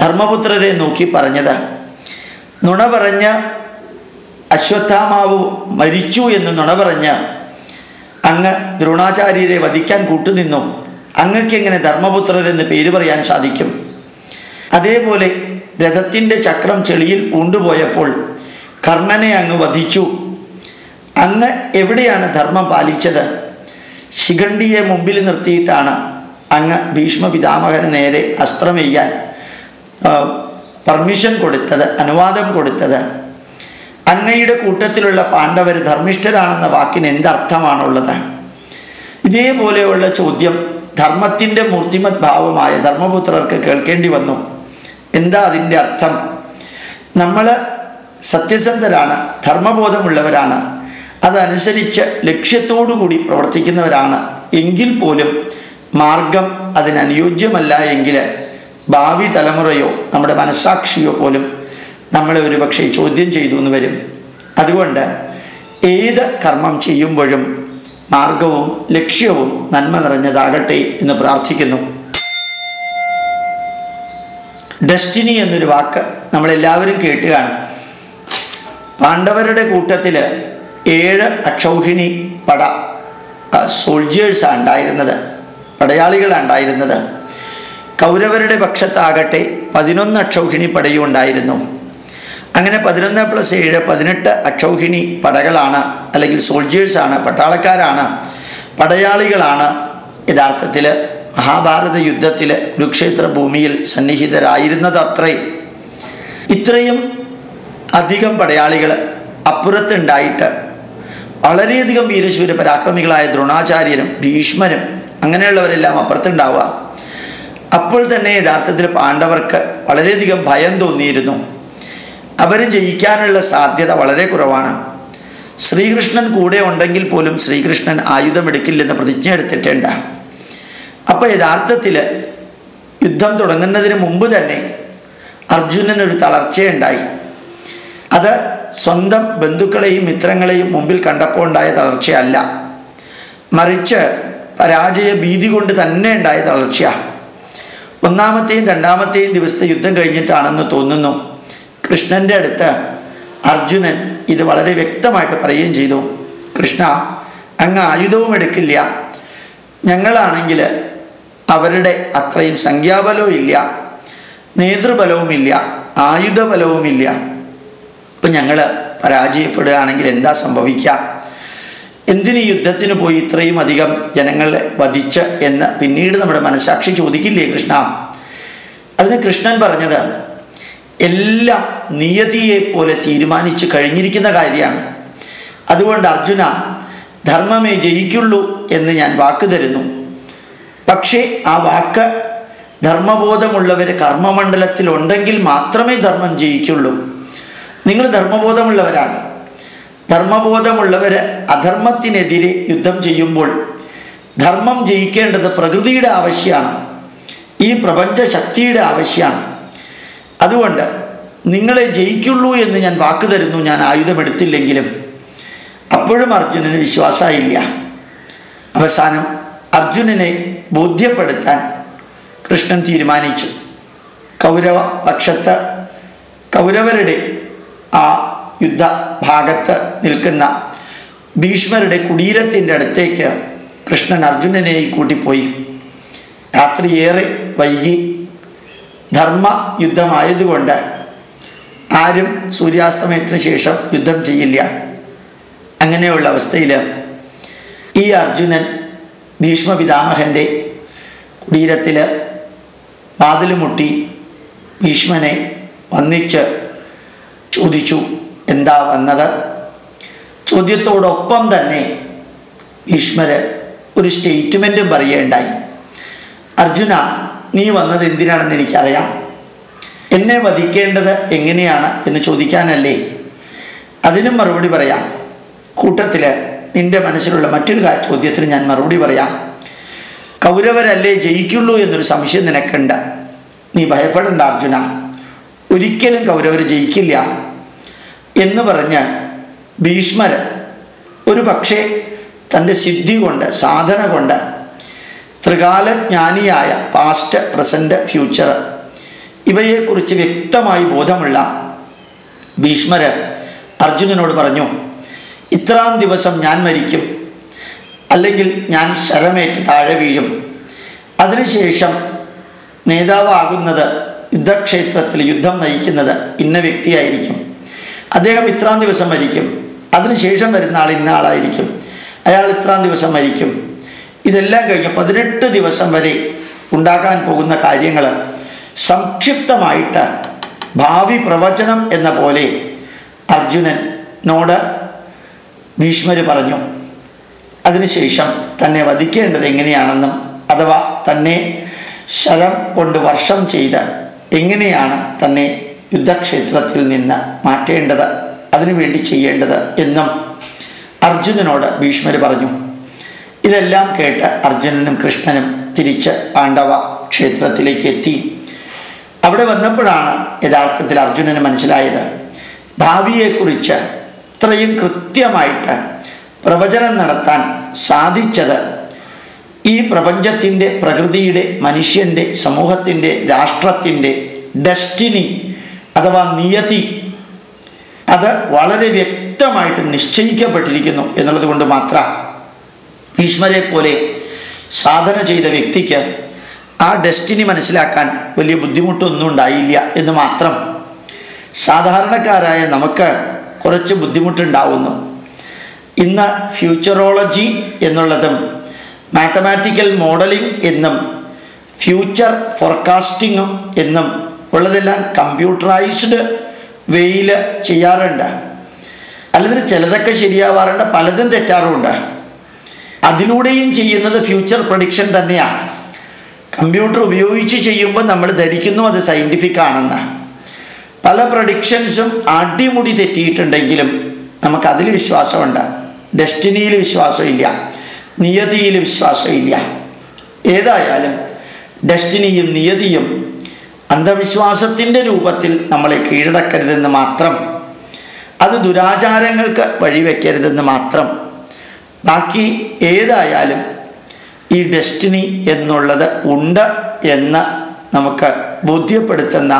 ധർമ്മപുത്രരെ നോക്കി പറഞ്ഞത് നുണ പറഞ്ഞ് അശ്വത്ഥാമാവ് മരിച്ചു എന്ന് നുണ പറഞ്ഞ് അങ്ങ് ദ്രോണാചാര്യരെ വധിക്കാൻ കൂട്ടുനിന്നു അങ്ങക്കെങ്ങനെ ധർമ്മപുത്രർ എന്ന് പേര് പറയാൻ സാധിക്കും? അതേപോലെ രഥത്തിന്റെ ചക്രം ചെളിയിൽ പൂണ്ടുപോയപ്പോൾ കർണനെ അങ്ങ് വധിച്ചു. അങ്ങ് എവിടെയാണ് ധർമ്മം പാലിച്ചത്? ശിഖണ്ഡിയെ മുമ്പിൽ നിർത്തിയിട്ടാണ് അങ്ങ് ഭീഷ്മ പിതാമഹന് നേരെ അസ്ത്രമെയ്യാൻ പെർമിഷൻ കൊടുത്തത് അനുവാദം കൊടുത്തത്. അങ്ങയുടെ കൂട്ടത്തിലുള്ള പാണ്ഡവർ ധർമ്മിഷ്ഠരാണെന്ന വാക്കിന് എന്തർത്ഥമാണുള്ളത്? ഇതേപോലെയുള്ള ചോദ്യം ധർമ്മത്തിന്റെ മൂർത്തിമത് ഭാവമായ ധർമ്മപുത്രർക്ക് കേൾക്കേണ്ടി വന്നു. എന്താ അതിന്റെ അർത്ഥം? നമ്മൾ സത്യസന്ധരാണ് ധർമ്മബോധമുള്ളവരാണ് അതനുസരിച്ച് ലക്ഷ്യത്തോടുകൂടി പ്രവർത്തിക്കുന്നവരാണ്. എങ്കിൽ പോലും മാർഗം അതിനനുയോജ്യമല്ല എങ്കിൽ ഭാവി തലമുറയോ നമ്മുടെ മനസാക്ഷിയോ പോലും നമ്മളെ ഒരു പക്ഷേ ചോദ്യം ചെയ്തു എന്ന് വരും. അതുകൊണ്ട് ഏത് കർമ്മം ചെയ്യുമ്പോഴും മാർഗവും ലക്ഷ്യവും നന്മ നിറഞ്ഞതാകട്ടെ എന്ന് പ്രാർത്ഥിക്കുന്നു. ഡെസ്റ്റിനി എന്നൊരു വാക്ക് നമ്മളെല്ലാവരും കേട്ടുകയാണ് പാണ്ഡവരുടെ കൂട്ടത്തിൽ ഏഴ് അക്ഷൗഹിണി പട സോൾജേഴ്സാണ് ഉണ്ടായിരുന്നത് പടയാളികളാണ് ഉണ്ടായിരുന്നത്. കൗരവരുടെ പക്ഷത്താകട്ടെ പതിനൊന്ന് അക്ഷൗഹിണി പടയും ഉണ്ടായിരുന്നു. അങ്ങനെ പതിനൊന്ന് പ്ലസ് ഏഴ് പതിനെട്ട് അക്ഷൗഹിണി പടകളാണ് അല്ലെങ്കിൽ സോൾജേഴ്സാണ് പട്ടാളക്കാരാണ് പടയാളികളാണ് യഥാർത്ഥത്തിൽ മഹാഭാരത യുദ്ധത്തിൽ കുരുക്ഷേത്ര ഭൂമിയിൽ സന്നിഹിതരായിരുന്നത് അത്രേ ഇത്രയും അധികം പടയാളികൾ അപ്പുറത്തുണ്ടായിട്ട് വളരെയധികം വീരശൂര പരാക്രമികളായ ദ്രോണാചാര്യരും ഭീഷ്മരും അങ്ങനെയുള്ളവരെല്ലാം അപ്പുറത്തുണ്ടാവുക. അപ്പോൾ തന്നെ യഥാർത്ഥത്തിൽ പാണ്ഡവർക്ക് വളരെയധികം ഭയം തോന്നിയിരുന്നു. അവർ ജയിക്കാനുള്ള സാധ്യത വളരെ കുറവാണ്. ശ്രീകൃഷ്ണൻ കൂടെ ഉണ്ടെങ്കിൽ പോലും ശ്രീകൃഷ്ണൻ ആയുധമെടുക്കില്ലെന്ന് പ്രതിജ്ഞ എടുത്തിട്ടുണ്ട്. അപ്പോൾ യഥാർത്ഥത്തിൽ യുദ്ധം തുടങ്ങുന്നതിന് മുമ്പ് തന്നെ അർജുനനൊരു തളർച്ചയുണ്ടായി. അത് സ്വന്തം ബന്ധുക്കളെയും മിത്രങ്ങളെയും മുമ്പിൽ കണ്ടപ്പോൾ ഉണ്ടായ തളർച്ചയല്ല. മറിച്ച് പരാജയ ഭീതി കൊണ്ട് തന്നെ ഉണ്ടായ തളർച്ചയാണ്. ഒന്നാമത്തെയും രണ്ടാമത്തെയും ദിവസത്തെ യുദ്ധം കഴിഞ്ഞിട്ടാണെന്ന് തോന്നുന്നു. കൃഷ്ണന്റെ അടുത്ത് അർജുനൻ ഇത് വളരെ വ്യക്തമായിട്ട് പറയുകയും ചെയ്തു. കൃഷ്ണ അങ്ങ് ആയുധവും എടുക്കില്ല. ഞങ്ങളാണെങ്കിൽ അവരുടെ അത്രയും സംഖ്യാബലവും ഇല്ല. നേതൃബലവുമില്ല. ആയുധബലവുമില്ല. ഇപ്പം ഞങ്ങൾ പരാജയപ്പെടുകയാണെങ്കിൽ എന്താ സംഭവിക്കുക? എന്തിന് യുദ്ധത്തിന് പോയി ഇത്രയും അധികം ജനങ്ങളെ വധിച്ച് എന്ന് പിന്നീട് നമ്മുടെ മനസാക്ഷി ചോദിക്കില്ലേ കൃഷ്ണ? അതിന് കൃഷ്ണൻ പറഞ്ഞത് എല്ലാം നിയതിയെ പോലെ തീരുമാനിച്ചു കഴിഞ്ഞിരിക്കുന്ന കാര്യമാണ്. അതുകൊണ്ട് അർജുന ധർമ്മമേ ജയിക്കുള്ളൂ എന്ന് ഞാൻ വാക്ക് തരുന്നു. പക്ഷേ ആ വാക്ക് ധർമ്മബോധമുള്ളവർ കർമ്മമണ്ഡലത്തിലുണ്ടെങ്കിൽ മാത്രമേ ധർമ്മം ജയിക്കുള്ളൂ. നിങ്ങൾ ധർമ്മബോധമുള്ളവരാണ്. ധർമ്മബോധമുള്ളവർ അധർമ്മത്തിനെതിരെ യുദ്ധം ചെയ്യുമ്പോൾ ധർമ്മം ജയിക്കേണ്ടത് പ്രകൃതിയുടെ ആവശ്യമാണ്. ഈ പ്രപഞ്ചശക്തിയുടെ ആവശ്യമാണ്. അതുകൊണ്ട് നിങ്ങളെ ജയിക്കുള്ളൂ എന്ന് ഞാൻ വാക്ക് തരുന്നു ഞാൻ ആയുധമെടുത്തില്ലെങ്കിലും. അപ്പോഴും അർജുനന് വിശ്വാസമായില്ല. അവസാനം അർജുനനെ ബോധ്യപ്പെടുത്താൻ കൃഷ്ണൻ തീരുമാനിച്ചു. കൗരവ പക്ഷത്ത് കൗരവരുടെ ആ യുദ്ധ ഭാഗത്ത് നിൽക്കുന്ന ഭീഷ്മരുടെ കുടീരത്തിന്റെ അടുത്തേക്ക് കൃഷ്ണൻ അർജുനനെയും കൂട്ടിപ്പോയി. രാത്രിയേറെ വൈകി ധർമ്മ യുദ്ധമായതുകൊണ്ട് ആരും സൂര്യാസ്തമയത്തിന് ശേഷം യുദ്ധം ചെയ്യില്ല. അങ്ങനെയുള്ള അവസ്ഥയിൽ ഈ അർജുനൻ ഭീഷ്മ പിതാമഹന്റെ കുടീരത്തിൽ വാതിൽ മുട്ടി ഭീഷ്മനെ വന്നിച്ച് ചോദിച്ചു എന്താ വന്നത്? ചോദ്യത്തോടൊപ്പം തന്നെ ഭീഷ്മര് ഒരു സ്റ്റേറ്റ്മെന്റും പറയുകയുണ്ടായി. അർജുന നീ വന്നത് എന്തിനാണെന്ന് എനിക്കറിയാം. എന്നെ വധിക്കേണ്ടത് എങ്ങനെയാണ് എന്ന് ചോദിക്കാനല്ലേ? അതിനും മറുപടി പറയാം. കൂട്ടത്തിൽ നിന്റെ മനസ്സിലുള്ള മറ്റൊരു ചോദ്യത്തിന് ഞാൻ മറുപടി പറയാം. കൗരവരല്ലേ ജയിക്കുള്ളൂ എന്നൊരു സംശയം നിനക്കുണ്ട്. നീ ഭയപ്പെടണ്ട അർജുന. ഒരിക്കലും കൗരവർ ജയിക്കില്ല എന്ന് പറഞ്ഞ് ഭീഷ്മർ ഒരു പക്ഷേ തന്റെ സിദ്ധി കൊണ്ട് സാധന കൊണ്ട് ത്രികാലജ്ഞാനിയായ പാസ്റ്റ് പ്രസന്റ് ഫ്യൂച്ചർ ഇവയെക്കുറിച്ച് വ്യക്തമായി ബോധമുള്ള ഭീഷ്മർ അർജുനനോട് പറഞ്ഞു ഇത്രാം ദിവസം ഞാൻ മരിക്കും അല്ലെങ്കിൽ ഞാൻ ശരമേറ്റ് താഴെ വീഴും. അതിനുശേഷം നേതാവാകുന്നത് യുദ്ധക്ഷേത്രത്തിൽ യുദ്ധം നയിക്കുന്നത് ഇന്ന വ്യക്തിയായിരിക്കും. അദ്ദേഹം ഇത്രാം ദിവസം മരിക്കും. അതിനുശേഷം വരുന്ന ആൾ ഇന്ന ആളായിരിക്കും. അയാൾ ഇത്രാം ദിവസം മരിക്കും. ഇതെല്ലാം കഴിഞ്ഞ് പതിനെട്ട് ദിവസം വരെ ഉണ്ടാകാൻ പോകുന്ന കാര്യങ്ങൾ സംക്ഷിപ്തമായിട്ട് ഭാവി പ്രവചനം എന്ന പോലെ അർജുനനോട് ഭീഷ്മര് പറഞ്ഞു. അതിനുശേഷം തന്നെ വധിക്കേണ്ടത് എങ്ങനെയാണെന്നും അഥവാ തന്നെ ശരം കൊണ്ട് വർഷം ചെയ്ത് എങ്ങനെയാണ് തന്നെ യുദ്ധക്ഷേത്രത്തിൽ നിന്ന് മാറ്റേണ്ടത്? അതിനുവേണ്ടി ചെയ്യേണ്ടത് എന്നും അർജുനനോട് ഭീഷ്മർ പറഞ്ഞു. ഇതെല്ലാം കേട്ട് അർജുനനും കൃഷ്ണനും തിരിച്ച് പാണ്ഡവ ക്ഷേത്രത്തിലേക്ക് എത്തി. അവിടെ വന്നപ്പോഴാണ് യഥാർത്ഥത്തിൽ അർജുനന് മനസ്സിലായത്. ഭാവിയെക്കുറിച്ച് ഇത്രയും കൃത്യമായിട്ട് പ്രവചനം നടത്താൻ സാധിച്ചത് ഈ പ്രപഞ്ചത്തിന്റെ പ്രകൃതിയുടെ മനുഷ്യന്റെ സമൂഹത്തിന്റെ രാഷ്ട്രത്തിന്റെ ഡെസ്റ്റിനി അഥവാ നിയതി അത് വളരെ വ്യക്തമായിട്ട് നിശ്ചയിക്കപ്പെട്ടിരിക്കുന്നു എന്നുള്ളത് കൊണ്ട് മാത്രം ഭീഷ്മരെ പോലെ സാധന ചെയ്ത വ്യക്തിക്ക് ആ ഡെസ്റ്റിനി മനസ്സിലാക്കാൻ വലിയ ബുദ്ധിമുട്ടൊന്നും ഉണ്ടായില്ല എന്ന് മാത്രം സാധാരണക്കാരായ നമുക്ക് കുറച്ച് ബുദ്ധിമുട്ടുണ്ടാവുന്നു. ഇന്ന് ഫ്യൂച്ചറോളജി എന്നുള്ളതും മാത്തമാറ്റിക്കൽ മോഡലിംഗ് എന്നും ഫ്യൂച്ചർ ഫോർകാസ്റ്റിങ്ങും എന്നും ഉള്ളതെല്ലാം കമ്പ്യൂട്ടറൈസ്ഡ് വേയിൽ ചെയ്യാറുണ്ട്. അല്ലെങ്കിൽ ചിലതൊക്കെ ശരിയാവാറുണ്ട് പലതും തെറ്റാറുമുണ്ട്. അതിലൂടെയും ചെയ്യുന്നത് ഫ്യൂച്ചർ പ്രഡിക്ഷൻ തന്നെയാണ് കമ്പ്യൂട്ടർ ഉപയോഗിച്ച് ചെയ്യുമ്പോൾ നമ്മൾ ധരിക്കുന്നു അത് സയന്റിഫിക് ആണെന്ന്. പല പ്രഡിക്ഷൻസും അടിമുടി തെറ്റിയിട്ടുണ്ടെങ്കിലും നമുക്കതിൽ വിശ്വാസമുണ്ട്. ഡെസ്റ്റിനിയിൽ വിശ്വാസമില്ല. നിയതിയിൽ വിശ്വാസമില്ല. ഏതായാലും ഡെസ്റ്റിനിയും നിയതിയും അന്ധവിശ്വാസത്തിന്റെ രൂപത്തിൽ നമ്മളെ കീഴടക്കരുതെന്ന് മാത്രം. അത് ദുരാചാരങ്ങൾക്ക് വഴിവെക്കരുതെന്ന് മാത്രം. ബാക്കി ഏതായാലും ഈ ഡെസ്റ്റിനി എന്നുള്ളത് ഉണ്ട് എന്ന് നമുക്ക് ബോധ്യപ്പെടുത്തുന്ന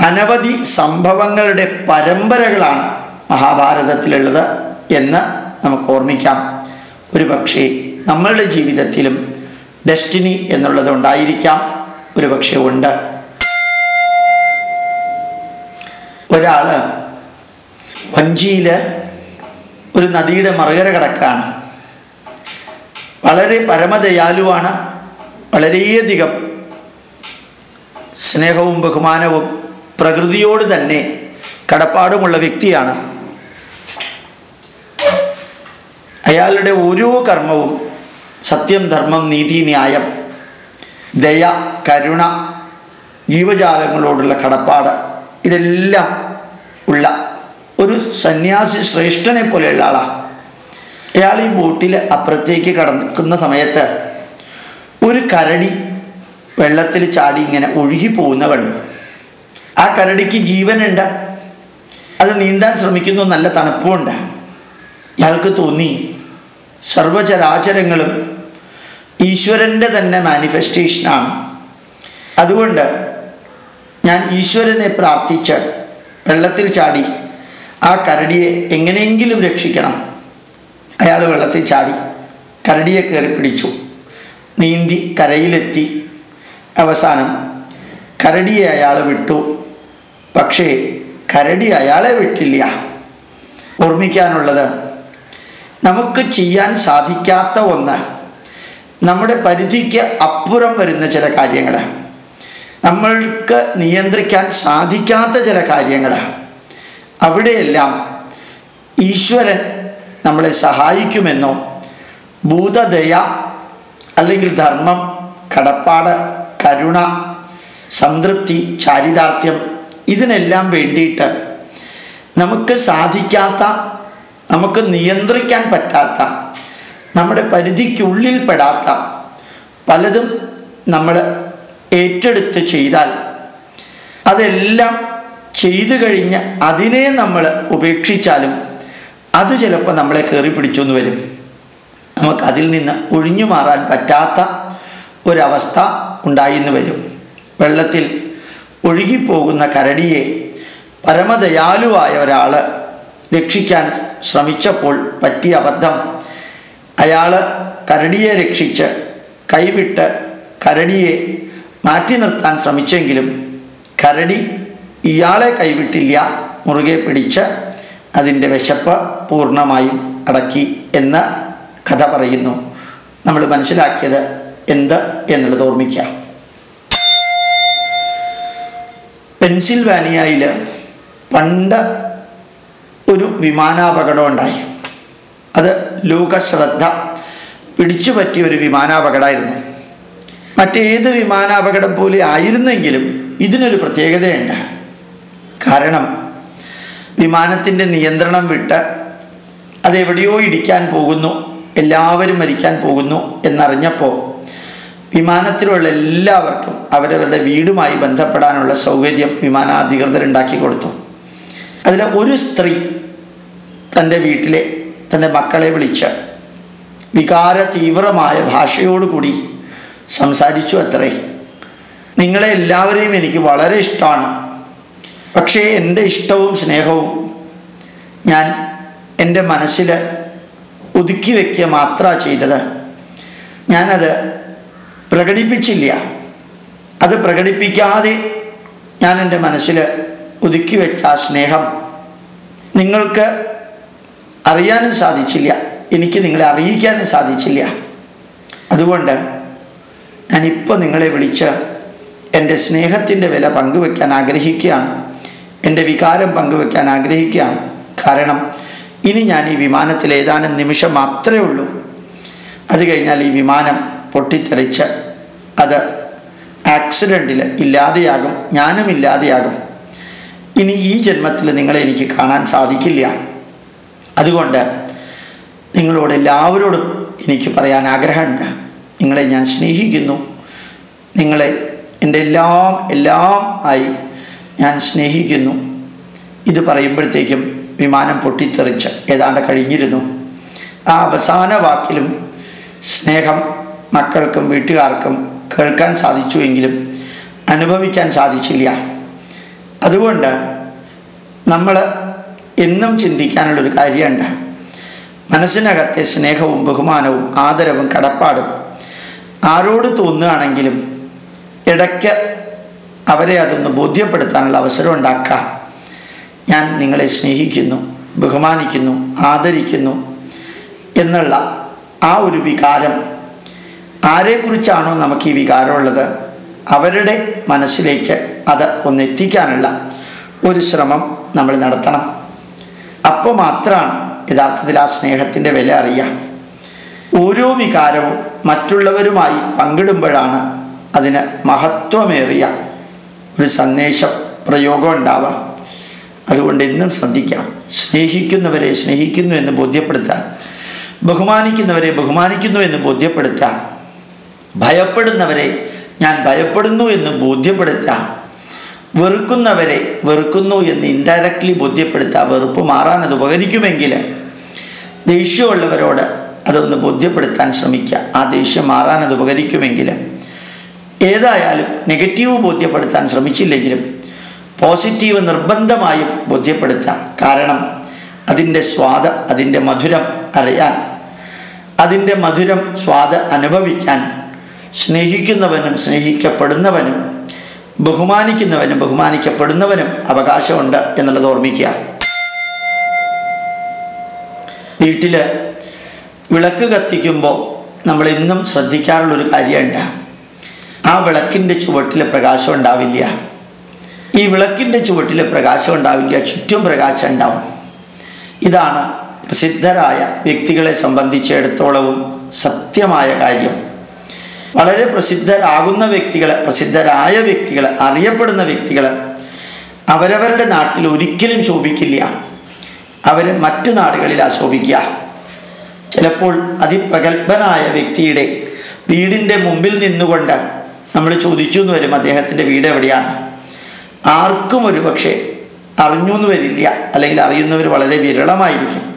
അനവധി സംഭവങ്ങളുടെ പരമ്പരകളാണ് മഹാഭാരതത്തിലുള്ളത് എന്ന് നമുക്ക് ഓർമ്മിക്കാം. ഒരു പക്ഷേ നമ്മളുടെ ജീവിതത്തിലും ഡെസ്റ്റിനി എന്നുള്ളത് ഉണ്ടായിരിക്കാം. ഒരു പക്ഷേ ഉണ്ട്. ഒരാൾ വഞ്ചിയിൽ ഒരു നദിയുടെ മറുകര കിടക്കാണ്. വളരെ പരമദയാലുവാണ് വളരെയധികം സ്നേഹവും ബഹുമാനവും പ്രകൃതിയോട് തന്നെ കടപ്പാടുമുള്ള വ്യക്തിയാണ്. അയാളുടെ ഓരോ കർമ്മവും സത്യം ധർമ്മം നീതി ന്യായം ദയ കരുണ ജീവജാലങ്ങളോടുള്ള കടപ്പാട് ഇതെല്ലാം ഉള്ള ഒരു സന്യാസി ശ്രേഷ്ഠനെ പോലെയുള്ള ആളാണ് അയാൾ ഈ ബോട്ടിൽ അപ്പുറത്തേക്ക് കടക്കുന്ന സമയത്ത് ഒരു കരടി വെള്ളത്തിൽ ചാടി ഇങ്ങനെ ഒഴുകി പോകുന്ന കണ്ടു. ആ കരടിക്ക് ജീവനുണ്ട്. അത് നീന്താൻ ശ്രമിക്കുന്നു നല്ല തണുപ്പുമുണ്ട്. ഇയാൾക്ക് തോന്നി സർവചരാചരങ്ങളും ഈശ്വരന്റെ തന്നെ മാനിഫെസ്റ്റേഷനാണ് അതുകൊണ്ട് ഞാൻ ഈശ്വരനെ പ്രാർത്ഥിച്ച് വെള്ളത്തിൽ ചാടി ആ കരടിയെ എങ്ങനെയെങ്കിലും രക്ഷിക്കണം. അയാൾ വെള്ളത്തിൽ ചാടി. കരടിയെ കയറി പിടിച്ചു. നീന്തി കരയിലെത്തി. അവസാനം കരടിയെ അയാൾ വിട്ടു. പക്ഷേ കരടി അയാളെ വിട്ടില്ല. ഓർമ്മിക്കാനുള്ളത് നമുക്ക് ചെയ്യാൻ സാധിക്കാത്ത ഒന്ന്. നമ്മുടെ പരിധിക്ക് അപ്പുറം വരുന്ന ചില കാര്യങ്ങൾ നമ്മൾക്ക് നിയന്ത്രിക്കാൻ സാധിക്കാത്ത ചില കാര്യങ്ങൾ അവിടെയെല്ലാം ഈശ്വരൻ നമ്മളെ സഹായിക്കുമെന്നോ ഭൂതദയ അല്ലെങ്കിൽ ധർമ്മം കടപ്പാട് കരുണ സംതൃപ്തി ചാരിതാർത്ഥ്യം ഇതിനെല്ലാം വേണ്ടിയിട്ട് നമുക്ക് സാധിക്കാത്ത നമുക്ക് നിയന്ത്രിക്കാൻ പറ്റാത്ത നമ്മുടെ പരിധിക്കുള്ളിൽ പെടാത്ത പലതും നമ്മൾ ഏറ്റെടുത്ത് ചെയ്താൽ അതെല്ലാം ചെയ്തു കഴിഞ്ഞ് അതിനെ നമ്മൾ ഉപേക്ഷിച്ചാലും അത് ചിലപ്പോൾ നമ്മളെ കയറി പിടിച്ചു എന്ന് വരും. നമുക്ക് അതിൽ നിന്ന് ഒഴിഞ്ഞു മാറാൻ പറ്റാത്ത ഒരവസ്ഥ ഉണ്ടായിന്ന് വരും. വെള്ളത്തിൽ ഒഴുകിപ്പോകുന്ന കരടിയെ പരമദയാലുവായ ഒരാൾ രക്ഷിക്കാൻ ശ്രമിച്ചപ്പോൾ പറ്റിയ അബദ്ധം. അയാൾ കരടിയെ രക്ഷിച്ച് കൈവിട്ട് കരടിയെ മാറ്റി നിർത്താൻ ശ്രമിച്ചെങ്കിലും കരടി ഇയാളെ കൈവിട്ടില്ല. മുറുകെ പിടിച്ച് അതിന്റെ വിശപ്പ് പൂർണമായും അടക്കി എന്ന് കഥ പറയുന്നു. നമ്മൾ മനസ്സിലാക്കിയത് എന്ത് എന്നുള്ളത് ഓർമ്മിക്കാം. പെൻസിൽവാനിയയിൽ പണ്ട് ഒരു വിമാനാപകടം ഉണ്ടായി. അത് ലോകശ്രദ്ധ പിടിച്ചു പറ്റിയ ഒരു വിമാനാപകടമായിരുന്നു. മറ്റേത് വിമാനാപകടം പോലെ ആയിരുന്നെങ്കിലും ഇതിനൊരു പ്രത്യേകതയുണ്ട്. കാരണം വിമാനത്തിന്റെ നിയന്ത്രണം വിട്ട് അതെവിടെയോ ഇടിക്കാൻ പോകുന്നു എല്ലാവരും മരിക്കാൻ പോകുന്നു എന്നറിഞ്ഞപ്പോൾ വിമാനത്തിലുള്ള എല്ലാവർക്കും അവരവരുടെ വീടുമായി ബന്ധപ്പെടാനുള്ള സൗകര്യം വിമാനാധികൃതർ ഉണ്ടാക്കി കൊടുത്തു. അതിൽ ഒരു സ്ത്രീ തന്റെ വീട്ടിലെ തന്റെ മക്കളെ വിളിച്ച് വികാര തീവ്രമായ ഭാഷയോടുകൂടി സംസാരിച്ചു അത്രേ. നിങ്ങളെ എല്ലാവരെയും എനിക്ക് വളരെ ഇഷ്ടമാണ്. പക്ഷേ എന്റെ ഇഷ്ടവും സ്നേഹവും ഞാൻ എന്റെ മനസ്സിൽ ഒതുക്കി വയ്ക്കുക മാത്ര ചെയ്തത്. ഞാനത് പ്രകടിപ്പിച്ചില്ല. അത് പ്രകടിപ്പിക്കാതെ ഞാൻ എന്റെ മനസ്സിൽ ഒതുക്കി വെച്ച ആ സ്നേഹം നിങ്ങൾക്ക് അറിയാനും സാധിച്ചില്ല. എനിക്ക് നിങ്ങളെ അറിയിക്കാനും സാധിച്ചില്ല. അതുകൊണ്ട് ഞാനിപ്പോൾ നിങ്ങളെ വിളിച്ച് എന്റെ സ്നേഹത്തിന്റെ വില പങ്കുവെക്കാൻ ആഗ്രഹിക്കുകയാണ്. എന്റെ വികാരം പങ്കുവെക്കാൻ ആഗ്രഹിക്കുകയാണ്. കാരണം ഇനി ഞാൻ ഈ വിമാനത്തിൽ ഏതാനും നിമിഷം മാത്രമേ ഉള്ളൂ. അത് കഴിഞ്ഞാൽ ഈ വിമാനം പൊട്ടിത്തെറിച്ച് അത് ആക്സിഡന്റിൽ ഇല്ലാതെയാകും ഞാനും ഇല്ലാതെയാകും. ഇനി ഈ ജന്മത്തിൽ നിങ്ങളെ എനിക്ക് കാണാൻ സാധിക്കില്ല. അതുകൊണ്ട് നിങ്ങളോട് എല്ലാവരോടും എനിക്ക് പറയാൻ ആഗ്രഹമുണ്ട്. നിങ്ങളെ ഞാൻ സ്നേഹിക്കുന്നു. നിങ്ങളെ എന്റെ എല്ലാം എല്ലാം ആയി ഞാൻ സ്നേഹിക്കുന്നു. ഇത് പറയുമ്പോഴത്തേക്കും വിമാനം പൊട്ടിത്തെറിച്ച് ഏതാണ്ട് കഴിഞ്ഞിരുന്നു. ആ അവസാന വാക്കിലും സ്നേഹം മക്കൾക്കും വീട്ടുകാർക്കും കേൾക്കാൻ സാധിച്ചുവെങ്കിലും അനുഭവിക്കാൻ സാധിച്ചില്ല. അതുകൊണ്ട് നമ്മൾ എന്നും ചിന്തിക്കാനുള്ളൊരു കാര്യമുണ്ട്. മനസ്സിനകത്തെ സ്നേഹവും ബഹുമാനവും ആദരവും കടപ്പാടും ആരോട് തോന്നുകയാണെങ്കിലും ഇടയ്ക്ക് അവരെ അതൊന്ന് ബോധ്യപ്പെടുത്താനുള്ള അവസരം ഉണ്ടാക്കാം ഞാൻ നിങ്ങളെ സ്നേഹിക്കുന്നു ബഹുമാനിക്കുന്നു ആദരിക്കുന്നു എന്നുള്ള ആ ഒരു വികാരം ആരെക്കുറിച്ചാണോ നമുക്ക് ഈ വികാരമുള്ളത്? അവരുടെ മനസ്സിലേക്ക് അത് ഒന്നെത്തിക്കാനുള്ള ഒരു ശ്രമം നമ്മൾ നടത്തണം. അപ്പോൾ മാത്രമാണ് യഥാർത്ഥത്തിൽ ആ സ്നേഹത്തിന്റെ വില അറിയാം ഓരോ വികാരവും മറ്റുള്ളവരുമായി പങ്കിടുമ്പോഴാണ് അതിന് മഹത്വമേറിയ ഒരു സന്ദേശ പ്രയോഗം ഉണ്ടാവാം അതുകൊണ്ട് എന്നും ശ്രദ്ധിക്കാം. സ്നേഹിക്കുന്നവരെ സ്നേഹിക്കുന്നു എന്ന് ബോധ്യപ്പെടുത്താം ബഹുമാനിക്കുന്നവരെ ബഹുമാനിക്കുന്നു എന്ന് ബോധ്യപ്പെടുത്താം ഭയപ്പെടുന്നവരെ ഞാൻ ഭയപ്പെടുന്നു എന്ന് ബോധ്യപ്പെടുത്താം വെറുക്കുന്നവരെ വെറുക്കുന്നു എന്ന് ഇൻഡയറക്റ്റ്ലി ബോധ്യപ്പെടുത്താം വെറുപ്പ് മാറാൻ അത് ഉപകരിക്കുമെങ്കിൽ ദേഷ്യമുള്ളവരോട് അതൊന്ന് ബോധ്യപ്പെടുത്താൻ ശ്രമിക്കുക. ആ ദേഷ്യം മാറാൻ അത് ഉപകരിക്കുമെങ്കിൽ ഏതായാലും നെഗറ്റീവ് ബോധ്യപ്പെടുത്താൻ ശ്രമിച്ചില്ലെങ്കിലും പോസിറ്റീവ് നിർബന്ധമായും ബോധ്യപ്പെടുത്താം. കാരണം അതിന്റെ സ്വാദ് അതിന്റെ മധുരം അറിയാൻ അതിന്റെ മധുരം സ്വാദ് അനുഭവിക്കാൻ സ്നേഹിക്കുന്നവനും സ്നേഹിക്കപ്പെടുന്നവനും ബഹുമാനിക്കുന്നവനും ബഹുമാനിക്കപ്പെടുന്നവനും അവകാശമുണ്ട് എന്നുള്ളത് ഓർമ്മിക്കുക. വീട്ടിൽ വിളക്ക് കത്തിക്കുമ്പോൾ നമ്മൾ എന്നും ശ്രദ്ധിക്കാറുള്ളൊരു കാര്യമുണ്ട്. ആ വിളക്കിന്റെ ചുവട്ടിൽ പ്രകാശം ഉണ്ടാവില്ല. ഈ വിളക്കിന്റെ ചുവട്ടിൽ പ്രകാശം ഉണ്ടാവില്ല ചുറ്റും പ്രകാശം ഉണ്ടാവും. ഇതാണ് പ്രസിദ്ധരായ വ്യക്തികളെ സംബന്ധിച്ചിടത്തോളവും സത്യമായ കാര്യം. വളരെ പ്രസിദ്ധരാകുന്ന വ്യക്തികൾ പ്രസിദ്ധരായ വ്യക്തികൾ അറിയപ്പെടുന്ന വ്യക്തികൾ അവരവരുടെ നാട്ടിൽ ഒരിക്കലും ശോഭിക്കില്ല. അവർ മറ്റു നാടുകളിൽ ശോഭിക്കുക ചിലപ്പോൾ അതിപ്രഗത്ഭനായ വ്യക്തിയുടെ വീടിന്റെ മുമ്പിൽ നിന്നുകൊണ്ട് നമ്മൾ ചോദിച്ചു എന്ന് വരും അദ്ദേഹത്തിന്റെ വീട് എവിടെയാണ് ആർക്കും ഒരു പക്ഷേ അറിഞ്ഞു എന്ന് വരില്ല. അല്ലെങ്കിൽ അറിയുന്നവർ വളരെ വിരളമായിരിക്കും.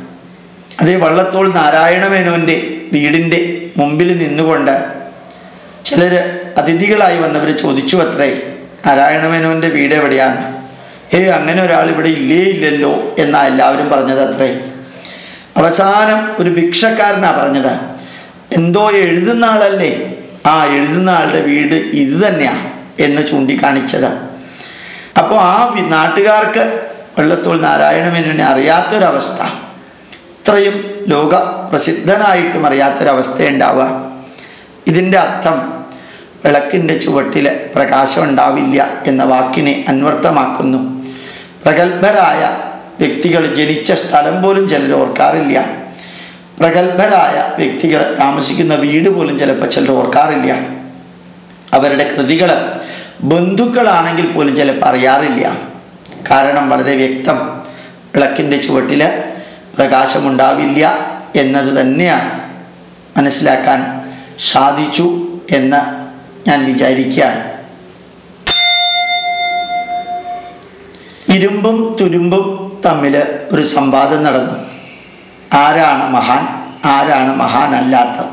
അതേ വള്ളത്തോൾ നാരായണമേനോന്റെ വീടിന്റെ മുമ്പിൽ നിന്നുകൊണ്ട് ചിലർ അതിഥികളായി വന്നവർ ചോദിച്ചു അത്രേ നാരായണമേനോന്റെ വീട് എവിടെയാണ്? ഏ അങ്ങനെ ഒരാൾ ഇവിടെ ഇല്ലേ ഇല്ലല്ലോ എന്നാ എല്ലാവരും പറഞ്ഞത് അത്രേ അവസാനം ഒരു ഭിക്ഷക്കാരനാണ് പറഞ്ഞത്. എന്തോ എഴുതുന്ന ആളല്ലേ? ആ എഴുതുന്ന ആളുടെ വീട് ഇത് തന്നെയാ എന്ന് ചൂണ്ടിക്കാണിച്ചത്. അപ്പോൾ ആ നാട്ടുകാർക്ക് വെള്ളത്തോൾ നാരായണമേനോനെ അറിയാത്തൊരവസ്ഥ. ഇത്രയും ലോക പ്രസിദ്ധനായിട്ടും അറിയാത്തൊരവസ്ഥ ഉണ്ടാവുക ഇതിന്റെ അർത്ഥം വിളക്കിന്റെ ചുവട്ടിൽ പ്രകാശം ഉണ്ടാവില്ല എന്ന വാക്കിനെ അന്വർത്ഥമാക്കുന്നു. പ്രഗത്ഭരായ വ്യക്തികൾ ജനിച്ച സ്ഥലം പോലും ചിലർ ഓർക്കാറില്ല. പ്രഗത്ഭരായ വ്യക്തികൾ താമസിക്കുന്ന വീട് പോലും ചിലപ്പോൾ ചിലർ ഓർക്കാറില്ല. അവരുടെ കൃതികൾ ബന്ധുക്കളാണെങ്കിൽ പോലും ചിലപ്പോൾ അറിയാറില്ല. കാരണം വളരെ വ്യക്തം. വിളക്കിന്റെ ചുവട്ടിൽ പ്രകാശമുണ്ടാവില്ല എന്നത് തന്നെയാണ്. മനസ്സിലാക്കാൻ സാധിച്ചു എന്ന് ഞാൻ വിചാരിക്കുകയാണ്. ഇരുമ്പും തുരുമ്പും തമ്മിൽ ഒരു സംവാദം നടന്നു. ആരാണ് മഹാൻ? ആരാണ് മഹാനല്ലാത്ത?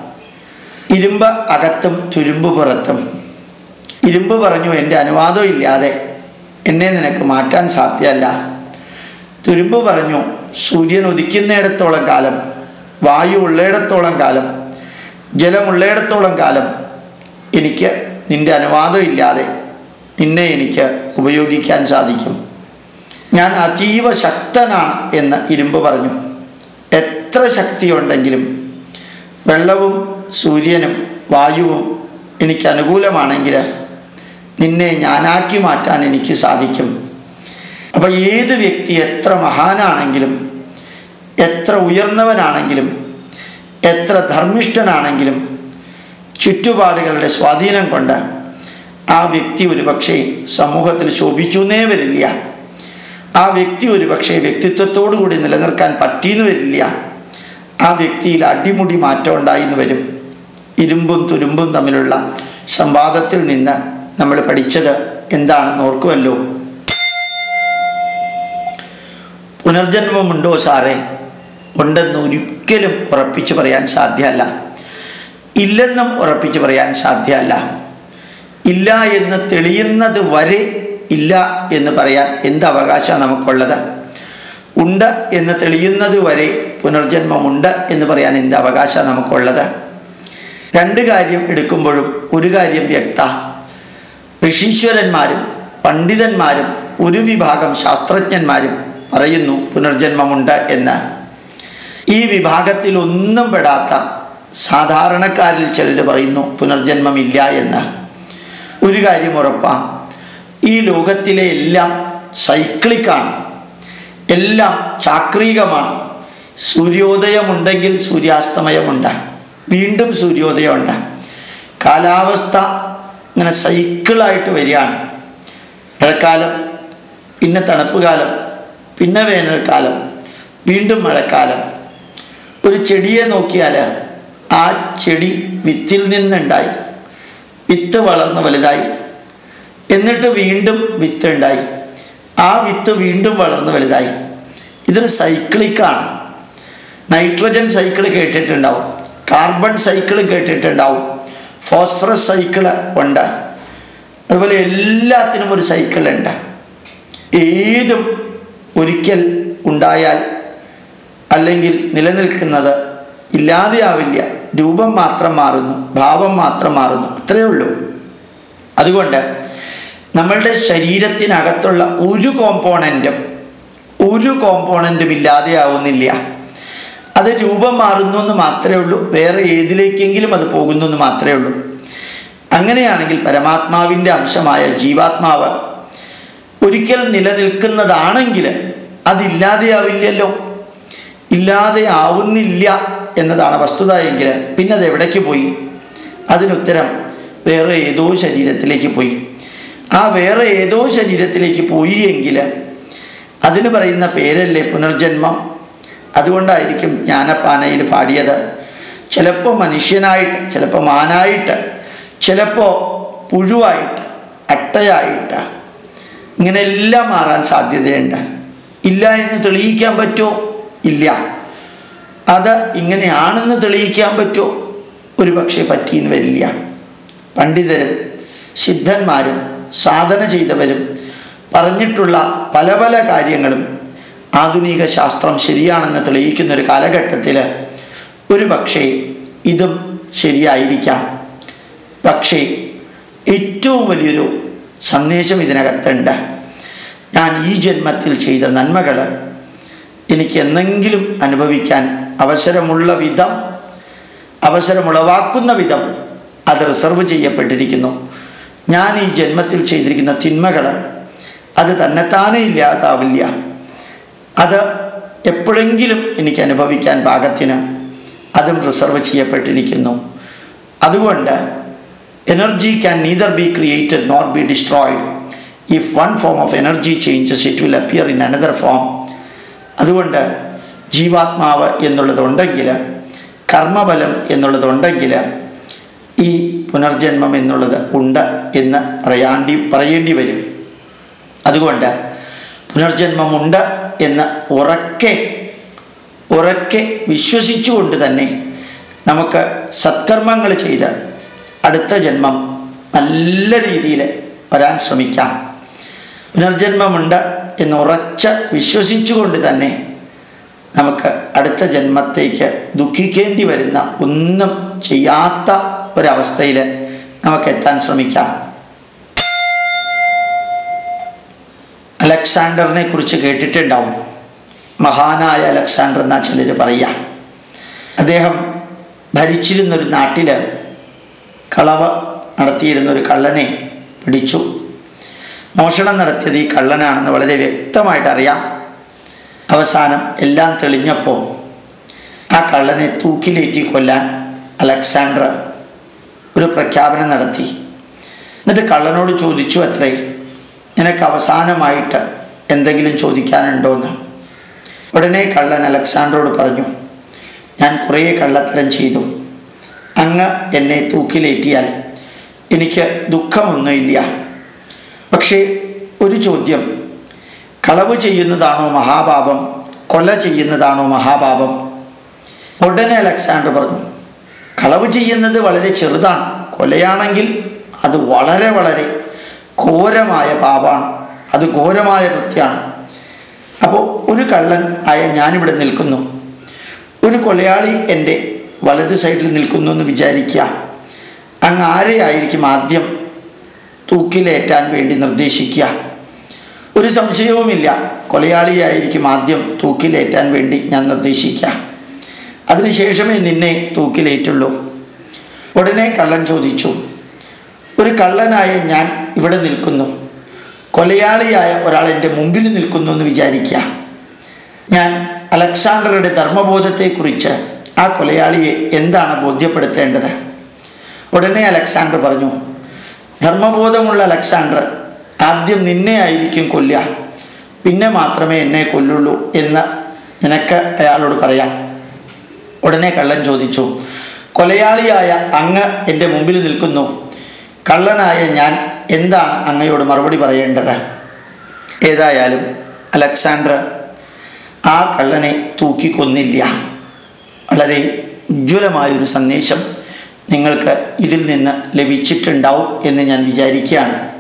ഇരുമ്പ് അകത്തും തുരുമ്പ് പുറത്തും. ഇരുമ്പ് പറഞ്ഞു എന്റെ അനുവാദം ഇല്ലാതെ എന്നെ നിനക്ക് മാറ്റാൻ സാധ്യമല്ല തുരുമ്പ് പറഞ്ഞു സൂര്യൻ ഉദിക്കുന്നിടത്തോളം കാലം വായു ഉള്ളിടത്തോളം കാലം ജലമുള്ളിടത്തോളം കാലം എനിക്ക് നിന്റെ അനുവാദം ഇല്ലാതെ നിന്നെ എനിക്ക് ഉപയോഗിക്കാൻ സാധിക്കും. ഞാൻ അതീവ ശക്തനാണ് എന്ന് ഇരുമ്പ് പറഞ്ഞു. എത്ര ശക്തിയുണ്ടെങ്കിലും വെള്ളവും സൂര്യനും വായുവും എനിക്ക് അനുകൂലമാണെങ്കിൽ നിന്നെ ഞാനാക്കി മാറ്റാൻ എനിക്ക് സാധിക്കും. അപ്പോൾ ഏത് വ്യക്തി എത്ര മഹാനാണെങ്കിലും എത്ര ഉയർന്നവനാണെങ്കിലും എത്ര ധർമ്മിഷ്ഠനാണെങ്കിലും ചുറ്റുപാടുകളുടെ സ്വാധീനം കൊണ്ട് ആ വ്യക്തി ഒരുപക്ഷെ സമൂഹത്തിൽ ശോഭിക്കുന്നേ വരില്ല. ആ വ്യക്തി ഒരുപക്ഷെ വ്യക്തിത്വത്തോടു കൂടി നിലനിർത്താൻ പറ്റിയെന്ന് വരില്ല. ആ വ്യക്തിയിൽ അടിമുടി മാറ്റം ഉണ്ടായിന്ന് വരും. ഇരുമ്പും തുരുമ്പും തമ്മിലുള്ള സംവാദത്തിൽ നിന്ന് നമ്മൾ പഠിച്ചത് എന്താണെന്ന് ഓർക്കുമല്ലോ പുനർജന്മമുണ്ടോ സാറേ? ഉണ്ടെന്ന് ഒരിക്കലും ഉറപ്പിച്ചു പറയാൻ സാധ്യമല്ല. ഇല്ലെന്നും ഉറപ്പിച്ചു പറയാൻ സാധ്യമല്ല. ഇല്ല എന്ന് തെളിയുന്നത് വരെ ഇല്ല എന്ന് പറയാൻ എന്ത് അവകാശമാണ് നമുക്കുള്ളത്? ഉണ്ട് എന്ന് തെളിയുന്നത് വരെ പുനർജന്മമുണ്ട് എന്ന് പറയാൻ എന്ത് അവകാശമാണ് നമുക്കുള്ളത്? രണ്ട് കാര്യം എടുക്കുമ്പോഴും ഒരു കാര്യം വ്യക്ത. ഋഷീശ്വരന്മാരും പണ്ഡിതന്മാരും ഒരു വിഭാഗം ശാസ്ത്രജ്ഞന്മാരും പറയുന്നു പുനർജന്മമുണ്ട് എന്ന്. ഈ വിഭാഗത്തിൽ ഒന്നും പെടാത്ത സാധാരണക്കാരിൽ ചിലർ പറയുന്നു പുനർജന്മമില്ല എന്ന്. ഒരു കാര്യം ഉറപ്പാണ് ഈ ലോകത്തിലെ എല്ലാം സൈക്ലിക്കാണ്. എല്ലാം ചാക്രികമാണ്. സൂര്യോദയമുണ്ടെങ്കിൽ സൂര്യാസ്തമയമുണ്ട് വീണ്ടും സൂര്യോദയമുണ്ട് കാലാവസ്ഥ ഇങ്ങനെ സൈക്കിളായിട്ട് വരികയാണ്. മഴക്കാലം പിന്നെ തണുപ്പ് കാലം പിന്നെ വേനൽക്കാലം വീണ്ടും മഴക്കാലം. ഒരു ചെടിയെ നോക്കിയാൽ ആ ചെടി വിത്തിൽ നിന്നുണ്ടായി. വിത്ത് വളർന്ന് വലുതായി. എന്നിട്ട് വീണ്ടും വിത്ത് ഉണ്ടായി ആ വിത്ത് വീണ്ടും വളർന്ന് വലുതായി. ഇതൊരു സൈക്ലിക്കാണ് നൈട്രജൻ സൈക്കിൾ കേട്ടിട്ടുണ്ടാവും. കാർബൺ സൈക്കിൾ കേട്ടിട്ടുണ്ടാവും. ഫോസ്ഫറസ് സൈക്കിൾ ഉണ്ട്. അതുപോലെ എല്ലാത്തിനും ഒരു സൈക്കിൾ ഉണ്ട്. ഏതും ഒരിക്കൽ ഉണ്ടായാൽ അല്ലെങ്കിൽ നിലനിൽക്കുന്നത് ഇല്ലാതെയാവില്ല. രൂപം മാത്രം മാറുന്നു ഭാവം മാത്രം മാറുന്നു. അത്രയേ ഉള്ളൂ. അതുകൊണ്ട് നമ്മളുടെ ശരീരത്തിനകത്തുള്ള ഒരു കോമ്പോണന്റും ഒരു കോമ്പോണന്റും ഇല്ലാതെയാവുന്നില്ല. അത് രൂപം മാറുന്നു എന്ന് മാത്രമേ ഉള്ളൂ വേറെ ഏതിലേക്കെങ്കിലും അത് പോകുന്നു എന്ന് മാത്രമേ ഉള്ളൂ. അങ്ങനെയാണെങ്കിൽ പരമാത്മാവിന്റെ അംശമായ ജീവാത്മാവ് ഒരിക്കൽ നിലനിൽക്കുന്നതാണെങ്കിൽ അതില്ലാതെയാവില്ലല്ലോ. ഇല്ലാതെ ആവുന്നില്ല എന്നതാണ് വസ്തുത എങ്കിൽ പിന്നെ അത് എവിടേക്ക് പോയി? അതിനുത്തരം വേറെ ഏതോ ശരീരത്തിലേക്ക് പോയി. ആ വേറെ ഏതോ ശരീരത്തിലേക്ക് പോയി എങ്കിൽ അതിന് പറയുന്ന പേരല്ലേ പുനർജന്മം? അതുകൊണ്ടായിരിക്കും ജ്ഞാനപ്പാനയിൽ പാടിയത്. ചിലപ്പോൾ മനുഷ്യനായിട്ട് ചിലപ്പോൾ മാനായിട്ട് ചിലപ്പോൾ പുഴുവായിട്ട് അട്ടയായിട്ട്. ഇങ്ങനെ എല്ലാം മാറാൻ സാധ്യതയുണ്ട്. ഇല്ല എന്ന് തെളിയിക്കാൻ പറ്റുമോ ഇല്ല. അത് ഇങ്ങനെയാണെന്ന് തെളിയിക്കാൻ പറ്റുമോ ഒരു പക്ഷേ പറ്റിയെന്ന് വരില്ല. പണ്ഡിതരും സിദ്ധന്മാരും സാധന ചെയ്തവരും പറഞ്ഞിട്ടുള്ള പല പല കാര്യങ്ങളും ആധുനിക ശാസ്ത്രം ശരിയാണെന്ന് തെളിയിക്കുന്ന ഒരു കാലഘട്ടത്തിൽ ഒരു പക്ഷേ ഇതും ശരിയായിരിക്കാം. പക്ഷേ ഏറ്റവും വലിയൊരു സന്ദേശം ഇതിനകത്തുണ്ട്. ഞാൻ ഈ ജന്മത്തിൽ ചെയ്ത നന്മകൾ എനിക്ക് എന്നെങ്കിലും അനുഭവിക്കാൻ അവസരമുള്ള വിധം അവസരമുളവാക്കുന്ന വിധം അത് റിസർവ് ചെയ്യപ്പെട്ടിരിക്കുന്നു. ഞാൻ ഈ ജന്മത്തിൽ ചെയ്തിരിക്കുന്ന തിന്മകൾ അത് തന്നെത്താനേ ഇല്ലാതാവില്ല. അത് എപ്പോഴെങ്കിലും എനിക്ക് അനുഭവിക്കാൻ പാകത്തിന് അതും റിസർവ് ചെയ്യപ്പെട്ടിരിക്കുന്നു. അതുകൊണ്ട് energy can neither be created nor be destroyed. If one form of energy changes it will appear in another form. അതുകൊണ്ട് ജീവാത്മാവ് എന്നുള്ളതുണ്ടെങ്കിൽ കർമ്മബലം എന്നുള്ളതുണ്ടെങ്കിൽ ഈ പുനർജന്മം എന്നുള്ളത് ഉണ്ട് എന്ന് പറയാണ്ടി പറയേണ്ടി വരും. അതുകൊണ്ട് പുനർജന്മമുണ്ട് എന്ന് ഉറക്കെ ഉറക്കെ വിശ്വസിച്ചുകൊണ്ട് തന്നെ നമുക്ക് സത്കർമ്മങ്ങൾ ചെയ്ത് അടുത്ത ജന്മം നല്ല രീതിയിൽ വരാൻ ശ്രമിക്കാം. പുനർജന്മമുണ്ട് എന്ന് ഉറച്ച് വിശ്വസിച്ചുകൊണ്ട് തന്നെ നമുക്ക് അടുത്ത ജന്മത്തേക്ക് ദുഃഖിക്കേണ്ടി വരുന്ന ഒന്നും ചെയ്യാത്ത ഒരവസ്ഥയിൽ നമുക്ക് എത്താൻ ശ്രമിക്കാം. അലക്സാണ്ടറിനെ കുറിച്ച് കേട്ടിട്ടുണ്ടാവും. മഹാനായ അലക്സാണ്ടർ എന്നാ ചിലർ പറയുക അദ്ദേഹം ഭരിച്ചിരുന്നൊരു നാട്ടിൽ കളവ് നടത്തിയിരുന്ന ഒരു കള്ളനെ പിടിച്ചു. മോഷണം നടത്തിയത് ഈ കള്ളനാണെന്ന് വളരെ വ്യക്തമായിട്ട് അറിയാം അവസാനം എല്ലാം തെളിഞ്ഞപ്പോൾ ആ കള്ളനെ തൂക്കിലേറ്റി കൊല്ലാൻ അലക്സാണ്ടർ ഒരു പ്രഖ്യാപനം നടത്തി. എന്നിട്ട് കള്ളനോട് ചോദിച്ചു അത്രേ നിനക്ക് അവസാനമായിട്ട് എന്തെങ്കിലും ചോദിക്കാനുണ്ടോയെന്ന് ഉടനെ കള്ളൻ അലക്സാണ്ടറോട് പറഞ്ഞു ഞാൻ കുറേ കള്ളത്തരം ചെയ്തു. അങ്ങ് എന്നെ തൂക്കിലേറ്റിയാൽ എനിക്ക് ദുഃഖമൊന്നുമില്ല. പക്ഷേ ഒരു ചോദ്യം. കളവ് ചെയ്യുന്നതാണോ മഹാപാപം? കൊല ചെയ്യുന്നതാണോ മഹാപാപം? ഉടനെ അലക്സാണ്ടർ പറഞ്ഞു കളവ് ചെയ്യുന്നത് വളരെ ചെറുതാണ്. കൊലയാണെങ്കിൽ അത് വളരെ വളരെ ഘോരമായ പാപമാണ് അത് ഘോരമായ കൃത്യമാണ് അപ്പോൾ ഒരു കള്ളൻ ആയ ഞാനിവിടെ നിൽക്കുന്നു. ഒരു കൊലയാളി എന്റെ വലത് സൈഡിൽ നിൽക്കുന്നു എന്ന് വിചാരിക്കുക. അങ്ങ് ആരെയായിരിക്കും ആദ്യം തൂക്കിലേറ്റാൻ വേണ്ടി നിർദ്ദേശിക്കുക? ഒരു സംശയവുമില്ല. കൊലയാളിയായിരിക്കും ആദ്യം തൂക്കിലേറ്റാൻ വേണ്ടി ഞാൻ നിർദ്ദേശിക്കാം അതിനുശേഷമേ നിന്നെ തൂക്കിലേറ്റുള്ളൂ. ഉടനെ കള്ളൻ ചോദിച്ചു ഒരു കള്ളനായ ഞാൻ ഇവിടെ നിൽക്കുന്നു. കൊലയാളിയായ ഒരാൾ എന്റെ മുമ്പിൽ നിൽക്കുന്നു എന്ന് വിചാരിക്കുക ഞാൻ അലക്സാണ്ടറുടെ ധർമ്മബോധത്തെക്കുറിച്ച് ആ കൊലയാളിയെ എന്താണ് ബോധ്യപ്പെടുത്തേണ്ടത്? ഉടനെ അലക്സാണ്ടർ പറഞ്ഞു ധർമ്മബോധമുള്ള അലക്സാണ്ടർ ആദ്യം നിന്നെ ആയിരിക്കും കൊല്ലുക. പിന്നെ മാത്രമേ എന്നെ കൊല്ലുള്ളൂ എന്ന് നിനക്ക് അയാളോട് പറയാം. ഉടനെ കള്ളൻ ചോദിച്ചു കൊലയാളിയായ അങ്ങ് എന്റെ മുമ്പിൽ നിൽക്കുന്നു. കള്ളനായ ഞാൻ എന്താണ് അങ്ങയോട് മറുപടി പറയേണ്ടത്? ഏതായാലും അലക്സാണ്ടർ ആ കള്ളനെ തൂക്കിക്കൊന്നില്ല. വളരെ ഉജ്ജ്വലമായൊരു സന്ദേശം നിങ്ങൾക്ക് ഇതിൽ നിന്ന് ലഭിച്ചിട്ടുണ്ടാവും എന്ന് ഞാൻ വിചാരിക്കുകയാണ്.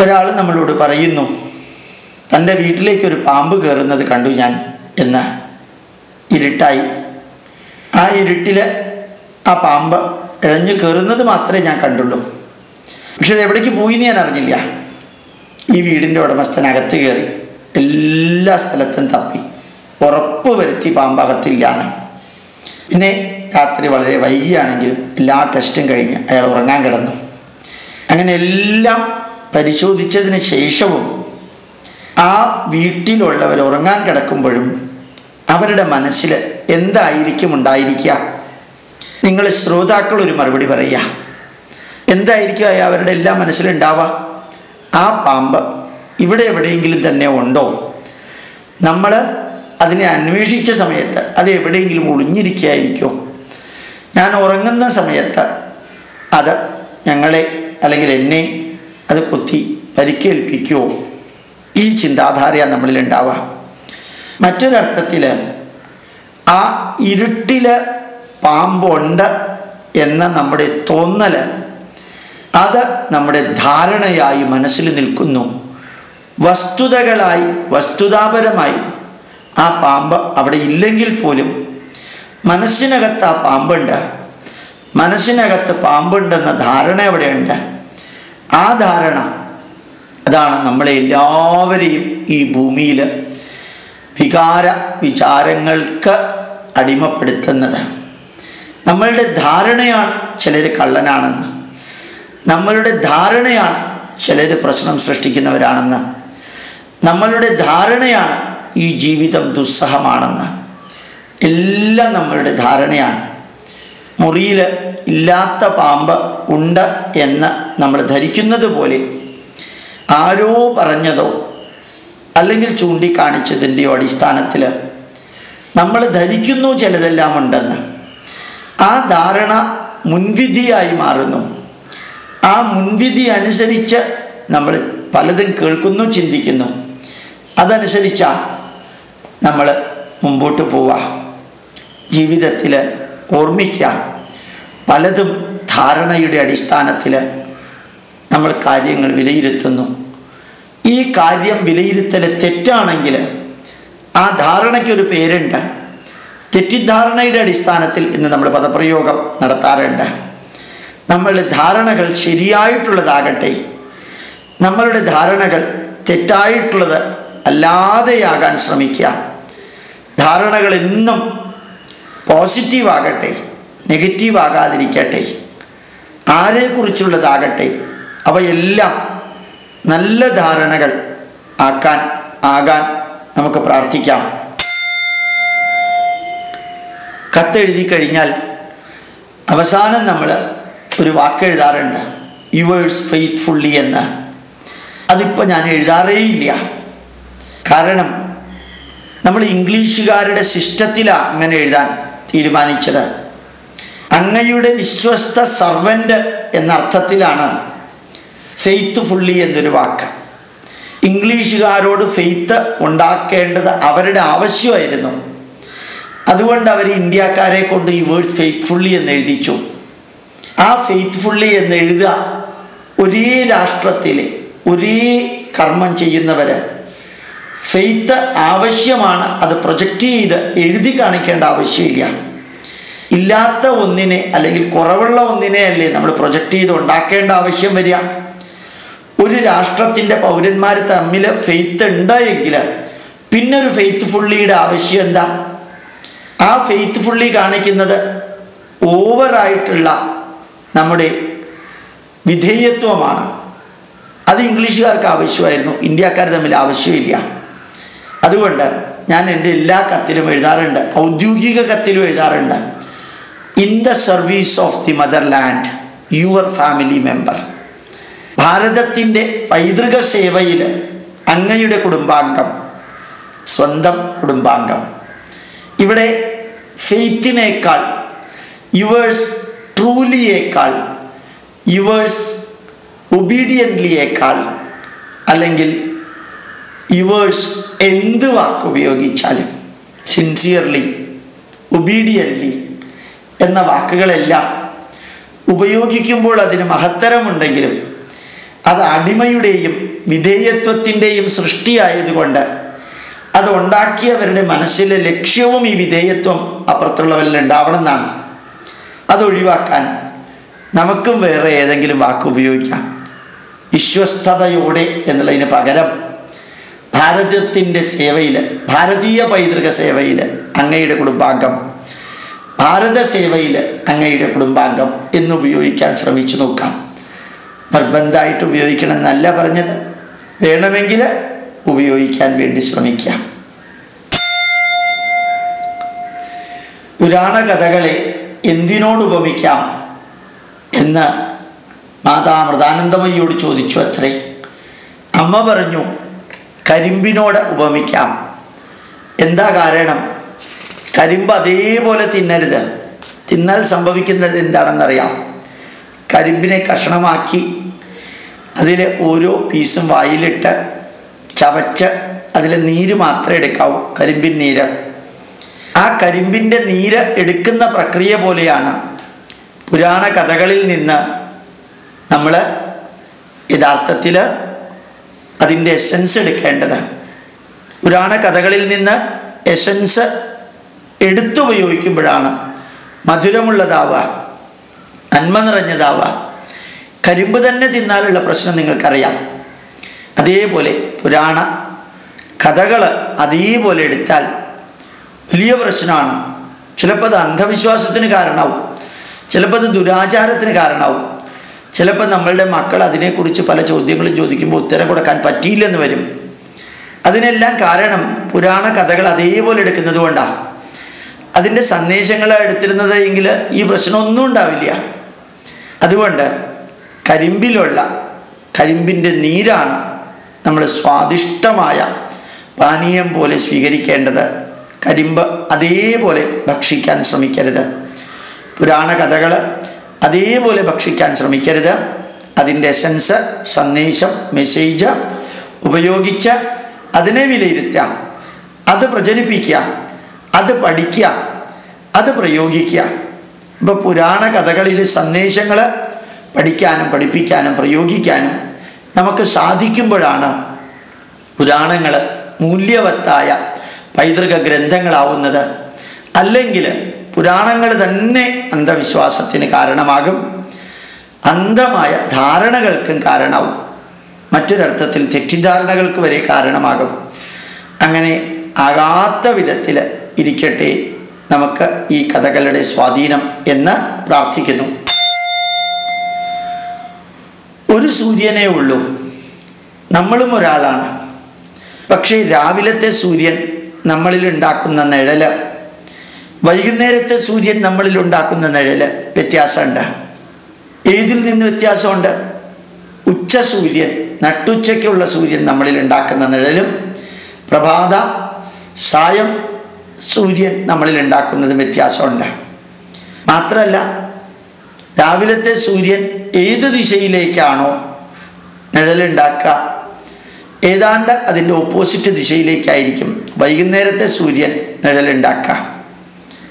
ഒരാൾ നമ്മളോട് പറയുന്നു തന്റെ വീട്ടിലേക്ക് ഒരു പാമ്പ് കയറുന്നത് കണ്ടു ഞാൻ എന്ന്. ഇരുട്ടായി. ആ ഇരുട്ടിൽ ആ പാമ്പ് ഇഴഞ്ഞു കയറുന്നത് മാത്രമേ ഞാൻ കണ്ടുള്ളൂ. പക്ഷെ അത് എവിടേക്ക് പോയി എന്ന് ഞാൻ അറിഞ്ഞില്ല. ഈ വീടിന്റെ ഉടമസ്ഥനകത്ത് കയറി എല്ലാ സ്ഥലത്തും തപ്പി. ഉറപ്പ് വരുത്തി പാമ്പ് അകത്തില്ലാന്ന് പിന്നെ രാത്രി വളരെ വൈകിയാണെങ്കിൽ എല്ലാ ടെസ്റ്റും കഴിഞ്ഞ് അയാൾ ഉറങ്ങാൻ കിടന്നു. അങ്ങനെ എല്ലാം പരിശോധിച്ചതിന് ശേഷവും ആ വീട്ടിലുള്ളവർ ഉറങ്ങാൻ കിടക്കുമ്പോഴും അവരുടെ മനസ്സിൽ എന്തായിരിക്കും ഉണ്ടായിരിക്കുക? നിങ്ങൾ ശ്രോതാക്കൾ ഒരു മറുപടി പറയുക. എന്തായിരിക്കും അവരുടെ എല്ലാ മനസ്സിലുണ്ടാവുക ആ പാമ്പ് ഇവിടെ എവിടെയെങ്കിലും തന്നെ ഉണ്ടോ? നമ്മൾ അതിനെ അന്വേഷിച്ച സമയത്ത് അത് എവിടെയെങ്കിലും ഒളിഞ്ഞിരിക്കുകയായിരിക്കുമോ? ഞാൻ ഉറങ്ങുന്ന സമയത്ത് അത് ഞങ്ങളെ അല്ലെങ്കിൽ എന്നെ അത് കൊത്തി പരിക്കേൽപ്പിക്കുമോ? ഈ ചിന്താധാരയാണ് നമ്മളിൽ ഉണ്ടാവുക. മറ്റൊരർത്ഥത്തിൽ ആ ഇരുട്ടിൽ പാമ്പുണ്ട് എന്ന നമ്മുടെ തോന്നൽ അത് നമ്മുടെ ധാരണയായി മനസ്സിൽ നിൽക്കുന്നു. വസ്തുതകളായി വസ്തുതാപരമായി ആ പാമ്പ് അവിടെ ഇല്ലെങ്കിൽ പോലും മനസ്സിനകത്ത് ആ പാമ്പുണ്ട്. മനസ്സിനകത്ത് പാമ്പുണ്ടെന്ന ധാരണ അവിടെയുണ്ട്. ആ ധാരണ അതാണ് നമ്മളെ എല്ലാവരെയും ഈ ഭൂമിയിൽ വികാര വിചാരങ്ങൾക്ക് അടിമപ്പെടുത്തുന്നത്. നമ്മളുടെ ധാരണയാണ് ചിലർ കള്ളനാണെന്ന്. നമ്മളുടെ ധാരണയാണ് ചിലർ പ്രശ്നം സൃഷ്ടിക്കുന്നവരാണെന്ന്. നമ്മളുടെ ധാരണയാണ് ഈ ജീവിതം ദുസ്സഹമാണെന്ന്. എല്ലാം നമ്മളുടെ ധാരണയാണ്. മുറിയിൽ ഇല്ലാത്ത പാമ്പ് ഉണ്ട് എന്ന് നമ്മൾ ധരിക്കുന്നത് പോലെ ആരോ പറഞ്ഞതോ അല്ലെങ്കിൽ ചൂണ്ടിക്കാണിച്ചതിന്റെയോ അടിസ്ഥാനത്തിൽ നമ്മൾ ധരിക്കുന്നു ചിലതെല്ലാം ഉണ്ടെന്ന്. ആ ധാരണ മുൻവിധിയായി മാറുന്നു. ആ മുൻവിധി അനുസരിച്ച് നമ്മൾ പലതും കേൾക്കുന്നു ചിന്തിക്കുന്നു. അതനുസരിച്ചാ നമ്മൾ മുമ്പോട്ട് പോവുക ജീവിതത്തിൽ ഓർമ്മിക്കുക. പലതും ധാരണയുടെ അടിസ്ഥാനത്തിൽ നമ്മൾ കാര്യങ്ങൾ വിലയിരുത്തുന്നു. ഈ കാര്യം വിലയിരുത്തൽ തെറ്റാണെങ്കിൽ ആ ധാരണയ്ക്കൊരു പേരുണ്ട്. തെറ്റിദ്ധാരണയുടെ അടിസ്ഥാനത്തിൽ ഇന്ന് നമ്മൾ പദപ്രയോഗം നടത്താറുണ്ട്. നമ്മളുടെ ധാരണകൾ ശരിയായിട്ടുള്ളതാകട്ടെ നമ്മളുടെ ധാരണകൾ തെറ്റായിട്ടുള്ളത് അല്ലാതെയാകാൻ ശ്രമിക്കുക. ധാരണകൾ എന്നും പോസിറ്റീവ് ആകട്ടെ നെഗറ്റീവ് ആകാതിരിക്കട്ടെ ആരെക്കുറിച്ചുള്ളതാകട്ടെ അവയെല്ലാം നല്ല ധാരണകൾ ആക്കാൻ ആകാൻ നമുക്ക് പ്രാർത്ഥിക്കാം. കത്തെഴുതി കഴിഞ്ഞാൽ അവസാനം നമ്മൾ ഒരു വാക്ക് എഴുതാറുണ്ട് യുവേഴ്സ് ഫെയ്ത്ത്ഫുള്ളി എന്ന്. അതിപ്പോൾ ഞാൻ എഴുതാറേ ഇല്ല കാരണം നമ്മൾ ഇംഗ്ലീഷുകാരുടെ സിസ്റ്റത്തിലാണ് അങ്ങനെ എഴുതാൻ തീരുമാനിച്ചത്. അങ്ങയുടെ വിശ്വസ്ത സർവന്റ് എന്ന അർത്ഥത്തിലാണ് ഫെയ്ത്ത്ഫുള്ളി എന്നൊരു വാക്ക്. ഇംഗ്ലീഷുകാരോട് ഫെയ്ത്ത് ഉണ്ടാക്കേണ്ടത് അവരുടെ ആവശ്യമായിരുന്നു. അതുകൊണ്ട് അവർ ഇന്ത്യക്കാരെ കൊണ്ട് ഈ വേർഡ് ഫെയ്ത്ത്ഫുള്ളി എന്ന് എഴുതിച്ചു. ആ ഫെയ്ത്ത്ഫുള്ളി എന്ന് എഴുതുക ഒരേ രാഷ്ട്രത്തിലെ ഒരേ കർമ്മം ചെയ്യുന്നവർ ഫെയ്ത്ത് ആവശ്യമാണ് അത് പ്രൊജക്റ്റ് ചെയ്ത് എഴുതി കാണിക്കേണ്ട ആവശ്യമില്ല. ഇല്ലാത്ത ഒന്നിനെ അല്ലെങ്കിൽ കുറവുള്ള ഒന്നിനെ അല്ലേ നമ്മൾ പ്രൊജക്റ്റ് ചെയ്ത് ഉണ്ടാക്കേണ്ട ആവശ്യം വരിക. ഒരു രാഷ്ട്രത്തിന്റെ പൗരന്മാർ തമ്മിൽ ഫെയ്ത്ത് ഉണ്ടെങ്കിൽ പിന്നെ ഒരു ഫെയ്ത്ത് ഫുള്ളിയുടെ ആവശ്യം എന്താ? ആ ഫെയ്ത്ത് ഫുള്ളി കാണിക്കുന്നത് ഓവറായിട്ടുള്ള നമ്മുടെ വിധേയത്വമാണ്. അത് ഇംഗ്ലീഷുകാർക്ക് ആവശ്യമായിരുന്നു. ഇന്ത്യക്കാർ തമ്മിൽ ആവശ്യമില്ല. അതുകൊണ്ട് ഞാൻ എന്റെ എല്ലാ കത്തിലും എഴുതാറുണ്ട്. ഔദ്യോഗിക കത്തിലും എഴുതാറുണ്ട്. In the service of the motherland your family member ഭാരതത്തിന്റെ പൈതൃക സേവയിൽ അങ്ങയുടെ കുടുംബാംഗം സ്വന്തം കുടുംബാംഗം. ഇവിടെ ഫെയ്ത്തിനേക്കാൾ യുവേഴ്സ് ട്രൂലിയേക്കാൾ യുവേഴ്സ് ഒബീഡിയന്റ്ലിയേക്കാൾ അല്ലെങ്കിൽ യുവേഴ്സ് എന്ത് വാക്ക് ഉപയോഗിച്ചാലും സിൻസിയർലി ഒബീഡിയന്റ്ലി എന്ന വാക്കുകളെല്ലാം ഉപയോഗിക്കുമ്പോൾ അതിന് മഹത്തരമുണ്ടെങ്കിലും അത് അടിമയുടെയും വിധേയത്വത്തിന്റെയും സൃഷ്ടിയായതുകൊണ്ട് അത് ഉണ്ടാക്കിയവരുടെ മനസ്സിലെ ലക്ഷ്യവും ഈ വിധേയത്വം അപ്പുറത്തുള്ളവരിൽ ഉണ്ടാവണം എന്നാണ് അതൊഴിവാക്കാൻ നമുക്കും വേറെ ഏതെങ്കിലും വാക്ക് ഉപയോഗിക്കാം. വിശ്വസ്തതയോടെ എന്നുള്ളതിന് പകരം ഭാരതത്തിന്റെ സേവയിൽ ഭാരതീയ പൈതൃക സേവയിൽ അങ്ങയുടെ കുടുംബാംഗം ഭാരത സേവയിൽ അങ്ങയുടെ കുടുംബാംഗം എന്ന് ഉപയോഗിക്കാൻ ശ്രമിച്ചു നോക്കാം. നിർബന്ധമായിട്ട് ഉപയോഗിക്കണം എന്നല്ല പറഞ്ഞത്. വേണമെങ്കിൽ ഉപയോഗിക്കാൻ വേണ്ടി ശ്രമിക്കാം. പുരാണ കഥകളെ എന്തിനോട് ഉപമിക്കാം എന്ന് മാതാ മൃതാനന്ദമയ്യോട് ചോദിച്ചു അത്രേ. അമ്മ പറഞ്ഞു കരിമ്പിനോട് ഉപമിക്കാം. എന്താ കാരണം? കരിമ്പ് അതേപോലെ തിന്നരുത്. തിന്നാൽ സംഭവിക്കുന്നത് എന്താണെന്നറിയാം. കരിമ്പിനെ കഷണമാക്കി അതിൽ ഓരോ പീസും വായിലിട്ട് ചവച്ച് അതിലെ നീര് മാത്രമേ എടുക്കാവൂ കരിമ്പിൻ നീര്. ആ കരിമ്പിന്റെ നീര് എടുക്കുന്ന പ്രക്രിയ പോലെയാണ് പുരാണ കഥകളിൽ നിന്ന് നമ്മൾ യഥാർത്ഥത്തിൽ അതിന്റെ എസൻസ് എടുക്കേണ്ടത്. പുരാണ കഥകളിൽ നിന്ന് എസൻസ് എടുത്തുപയോഗിക്കുമ്പോഴാണ് മധുരമുള്ളതാവുക നന്മ നിറഞ്ഞതാവുക. കരിമ്പ് തന്നെ തിന്നാലുള്ള പ്രശ്നം നിങ്ങൾക്കറിയാം. അതേപോലെ പുരാണ കഥകൾ അതേപോലെ എടുത്താൽ വലിയ പ്രശ്നമാണ്. ചിലപ്പോൾ അത് അന്ധവിശ്വാസത്തിന് കാരണമാവും. ചിലപ്പോൾ അത് ദുരാചാരത്തിന് കാരണമാവും. ചിലപ്പോൾ നമ്മളുടെ മക്കൾ അതിനെക്കുറിച്ച് പല ചോദ്യങ്ങളും ചോദിക്കുമ്പോൾ ഉത്തരം കൊടുക്കാൻ പറ്റിയില്ലെന്ന് വരും. അതിനെല്ലാം കാരണം പുരാണ കഥകൾ അതേപോലെ എടുക്കുന്നത് കൊണ്ടാണ് അതിന്റെ സന്ദേശങ്ങൾ എടുത്തിരുന്നത് എങ്കിൽ ഈ പ്രശ്നമൊന്നും ഉണ്ടാവില്ല. അതുകൊണ്ട് കരിമ്പിലുള്ള കരിമ്പിന്റെ നീരാണ് നമ്മൾ സ്വാദിഷ്ടമായ പാനീയം പോലെ സ്വീകരിക്കേണ്ടത്. കരിമ്പ് അതേപോലെ ഭക്ഷിക്കാൻ ശ്രമിക്കരുത്. പുരാണ കഥകൾ അതേപോലെ ഭക്ഷിക്കാൻ ശ്രമിക്കരുത്. അതിന്റെ എസൻസ് സന്ദേശം മെസ്സേജ് ഉപയോഗിച്ച് അതിനെ വിലയിരുത്താം അത് പ്രചരിപ്പിക്കുക. അത് പഠിക്കുക. അത് പ്രയോഗിക്കുക. ഇപ്പോൾ പുരാണ കഥകളിലെ സന്ദേശങ്ങൾ പഠിക്കാനും പഠിപ്പിക്കാനും പ്രയോഗിക്കാനും നമുക്ക് സാധിക്കുമ്പോഴാണ് പുരാണങ്ങൾ മൂല്യവത്തായ പൈതൃക ഗ്രന്ഥങ്ങളാവുന്നത്. അല്ലെങ്കിൽ പുരാണങ്ങൾ തന്നെ അന്ധവിശ്വാസത്തിന് കാരണമാകും. അന്ധമായ ധാരണകൾക്കും കാരണമാവും മറ്റൊരർത്ഥത്തിൽ തെറ്റിദ്ധാരണകൾക്ക് വരെ കാരണമാകും. അങ്ങനെ ആകാത്ത വിധത്തിൽ ഇരിക്കട്ടെ നമുക്ക് ഈ കഥകളുടെ സ്വാധീനം എന്ന് പ്രാർത്ഥിക്കുന്നു. ഒരു സൂര്യനേ ഉള്ളൂ. നമ്മളും ഒരാളാണ്. പക്ഷേ രാവിലത്തെ സൂര്യൻ നമ്മളിൽ ഉണ്ടാക്കുന്ന നിഴൽ വൈകുന്നേരത്തെ സൂര്യൻ നമ്മളിൽ ഉണ്ടാക്കുന്ന നിഴൽ വ്യത്യാസമുണ്ട്. ഏതിൽ നിന്ന് വ്യത്യാസമുണ്ട്? ഉച്ച സൂര്യൻ നട്ടുച്ചയ്ക്കുള്ള സൂര്യൻ നമ്മളിൽ ഉണ്ടാക്കുന്ന നിഴലും പ്രഭാത സായം സൂര്യൻ നമ്മളിൽ ഉണ്ടാക്കുന്നതും വ്യത്യാസമുണ്ട്. മാത്രമല്ല രാവിലത്തെ സൂര്യൻ ഏത് ദിശയിലേക്കാണോ നിഴലുണ്ടാക്കുക? ഏതാണ്ട് അതിന്റെ ഓപ്പോസിറ്റ് ദിശയിലേക്കായിരിക്കും വൈകുന്നേരത്തെ സൂര്യൻ നിഴലുണ്ടാക്കുക.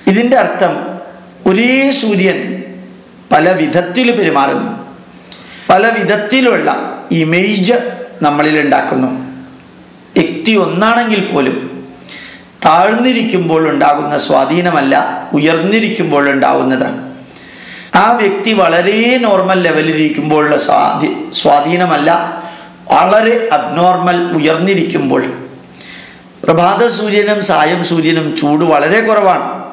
ഇതിന്റെ അർത്ഥം ഒരേ സൂര്യൻ പല വിധത്തിൽ പെരുമാറുന്നു. പല വിധത്തിലുള്ള ഇമേജ് നമ്മളിൽ ഉണ്ടാക്കുന്നു. വ്യക്തി ഒന്നാണെങ്കിൽ പോലും താഴ്ന്നിരിക്കുമ്പോൾ ഉണ്ടാകുന്ന സ്വാധീനമല്ല ഉയർന്നിരിക്കുമ്പോൾ ഉണ്ടാകുന്നത് ആ വ്യക്തി വളരെ നോർമൽ ലെവലിലിരിക്കുമ്പോഴുള്ള സ്വാധീ സ്വാധീനമല്ല. വളരെ അബ്നോർമൽ ഉയർന്നിരിക്കുമ്പോൾ. പ്രഭാത സൂര്യനും സായം സൂര്യനും ചൂട് വളരെ കുറവാണ്.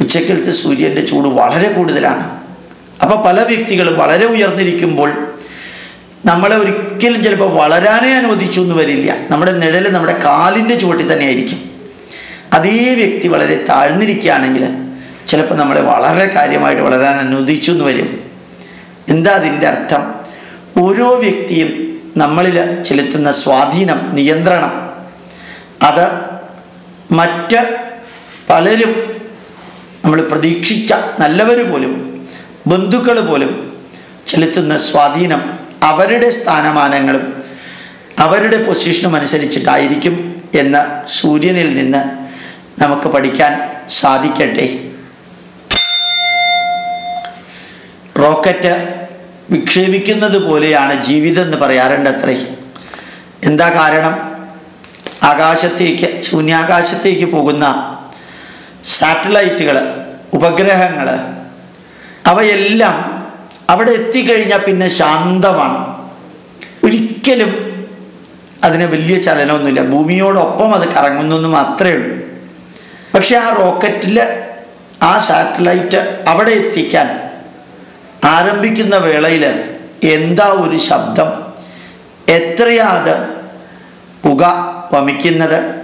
ഉച്ചക്കലത്തെ സൂര്യന്റെ ചൂട് വളരെ കൂടുതലാണ്. അപ്പോൾ പല വ്യക്തികളും വളരെ ഉയർന്നിരിക്കുമ്പോൾ നമ്മളെ ഒരിക്കലും ചിലപ്പോൾ വളരാനേ അനുവദിച്ചു എന്ന് വരില്ല. നമ്മുടെ നിഴൽ നമ്മുടെ കാലിന്റെ ചുവട്ടിൽ തന്നെ ആയിരിക്കും അതേ വ്യക്തി വളരെ താഴ്ന്നിരിക്കുകയാണെങ്കിൽ ചിലപ്പോൾ നമ്മളെ വളരെ കാര്യമായിട്ട് വളരാൻ അനുവദിച്ചു എന്ന് വരും. എന്താ അതിന്റെ അർത്ഥം? ഓരോ വ്യക്തിയും നമ്മളിൽ ചെലുത്തുന്ന സ്വാധീനം നിയന്ത്രണം അത് മറ്റ് പലരും നമ്മൾ പ്രതീക്ഷിച്ച നല്ലവർ പോലും ബന്ധുക്കൾ പോലും ചെലുത്തുന്ന സ്വാധീനം അവരുടെ സ്ഥാനമാനങ്ങളും അവരുടെ പൊസിഷനും അനുസരിച്ചിട്ടായിരിക്കും എന്ന സൂര്യനിൽ നിന്ന് നമുക്ക് പഠിക്കാൻ സാധിക്കട്ടെ? റോക്കറ്റ് വിക്ഷേപിക്കുന്നത് പോലെയാണ് ജീവിതം എന്ന് പറയാറുണ്ടത്രേ. എന്താ കാരണം? ആകാശത്തേക്ക് ശൂന്യാകാശത്തേക്ക് പോകുന്ന സാറ്റലൈറ്റുകൾ ഉപഗ്രഹങ്ങൾ അവയെല്ലാം അവിടെ എത്തിക്കഴിഞ്ഞാൽ പിന്നെ ശാന്തമാണ്. ഒരിക്കലും അതിന് വലിയ ചലനമൊന്നുമില്ല. ഭൂമിയോടൊപ്പം അത് കറങ്ങുന്നു മാത്രമേ ഉള്ളൂ. പക്ഷെ ആ റോക്കറ്റിൽ ആ സാറ്റലൈറ്റ് അവിടെ എത്തിക്കാൻ ആരംഭിക്കുന്ന വേളയിൽ എന്താ ഒരു ശബ്ദം? എത്രയാത് പുക വമിക്കുന്നത്?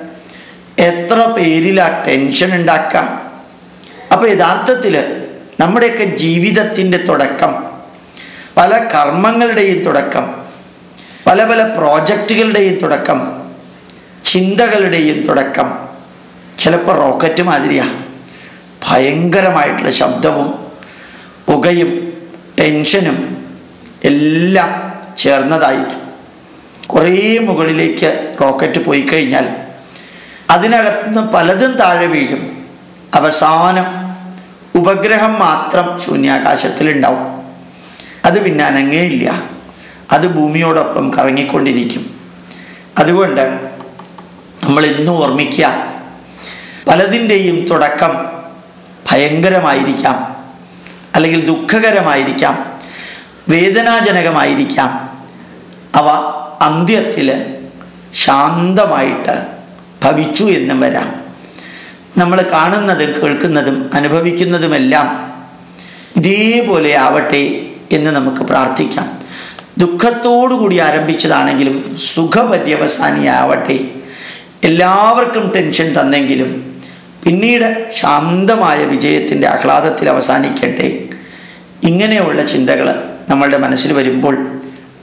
എത്ര പേരിലാ ടെൻഷൻ ഉണ്ടാക്കാം അപ്പോൾ യഥാർത്ഥത്തിൽ നമ്മുടെയൊക്കെ ജീവിതത്തിന്റെ തുടക്കം പല കർമ്മങ്ങളുടെയും തുടക്കം പല പല പ്രോജക്റ്റുകളുടെയും തുടക്കം ചിന്തകളുടെയും തുടക്കം ചിലപ്പോൾ റോക്കറ്റ് മാതിരിയാണ് ഭയങ്കരമായിട്ടുള്ള ശബ്ദവും പുകയും ടെൻഷനും എല്ലാം ചേർന്നതായിരിക്കും. കുറേ മുകളിലേക്ക് റോക്കറ്റ് പോയി കഴിഞ്ഞാൽ അതിനകത്തുനിന്ന് പലതും താഴെ വീഴും. അവസാനം ഉപഗ്രഹം മാത്രം ശൂന്യാകാശത്തിലുണ്ടാവും. അത് പിന്നെ അനങ്ങേയില്ല. അത് ഭൂമിയോടൊപ്പം കറങ്ങിക്കൊണ്ടിരിക്കും. അതുകൊണ്ട് നമ്മൾ ഇന്നും ഓർമ്മിക്കുക പലതിന്റെയും തുടക്കം ഭയങ്കരമായിരിക്കാം. അല്ലെങ്കിൽ ദുഃഖകരമായിരിക്കാം വേദനാജനകമായിരിക്കാം അവ അന്ത്യത്തിൽ ശാന്തമായിട്ട് ഭവിച്ചു എന്നും വരാം. നമ്മൾ കാണുന്നതും കേൾക്കുന്നതും അനുഭവിക്കുന്നതുമെല്ലാം ഇതേപോലെ ആവട്ടെ എന്ന് നമുക്ക് പ്രാർത്ഥിക്കാം. ദുഃഖത്തോടുകൂടി ആരംഭിച്ചതാണെങ്കിലും സുഖപര്യവസാനിയാവട്ടെ. എല്ലാവർക്കും ടെൻഷൻ തന്നെങ്കിലും പിന്നീട് ശാന്തമായ വിജയത്തിന്റെ ആഹ്ലാദത്തിൽ അവസാനിക്കട്ടെ. ഇങ്ങനെയുള്ള ചിന്തകൾ നമ്മളുടെ മനസ്സിൽ വരുമ്പോൾ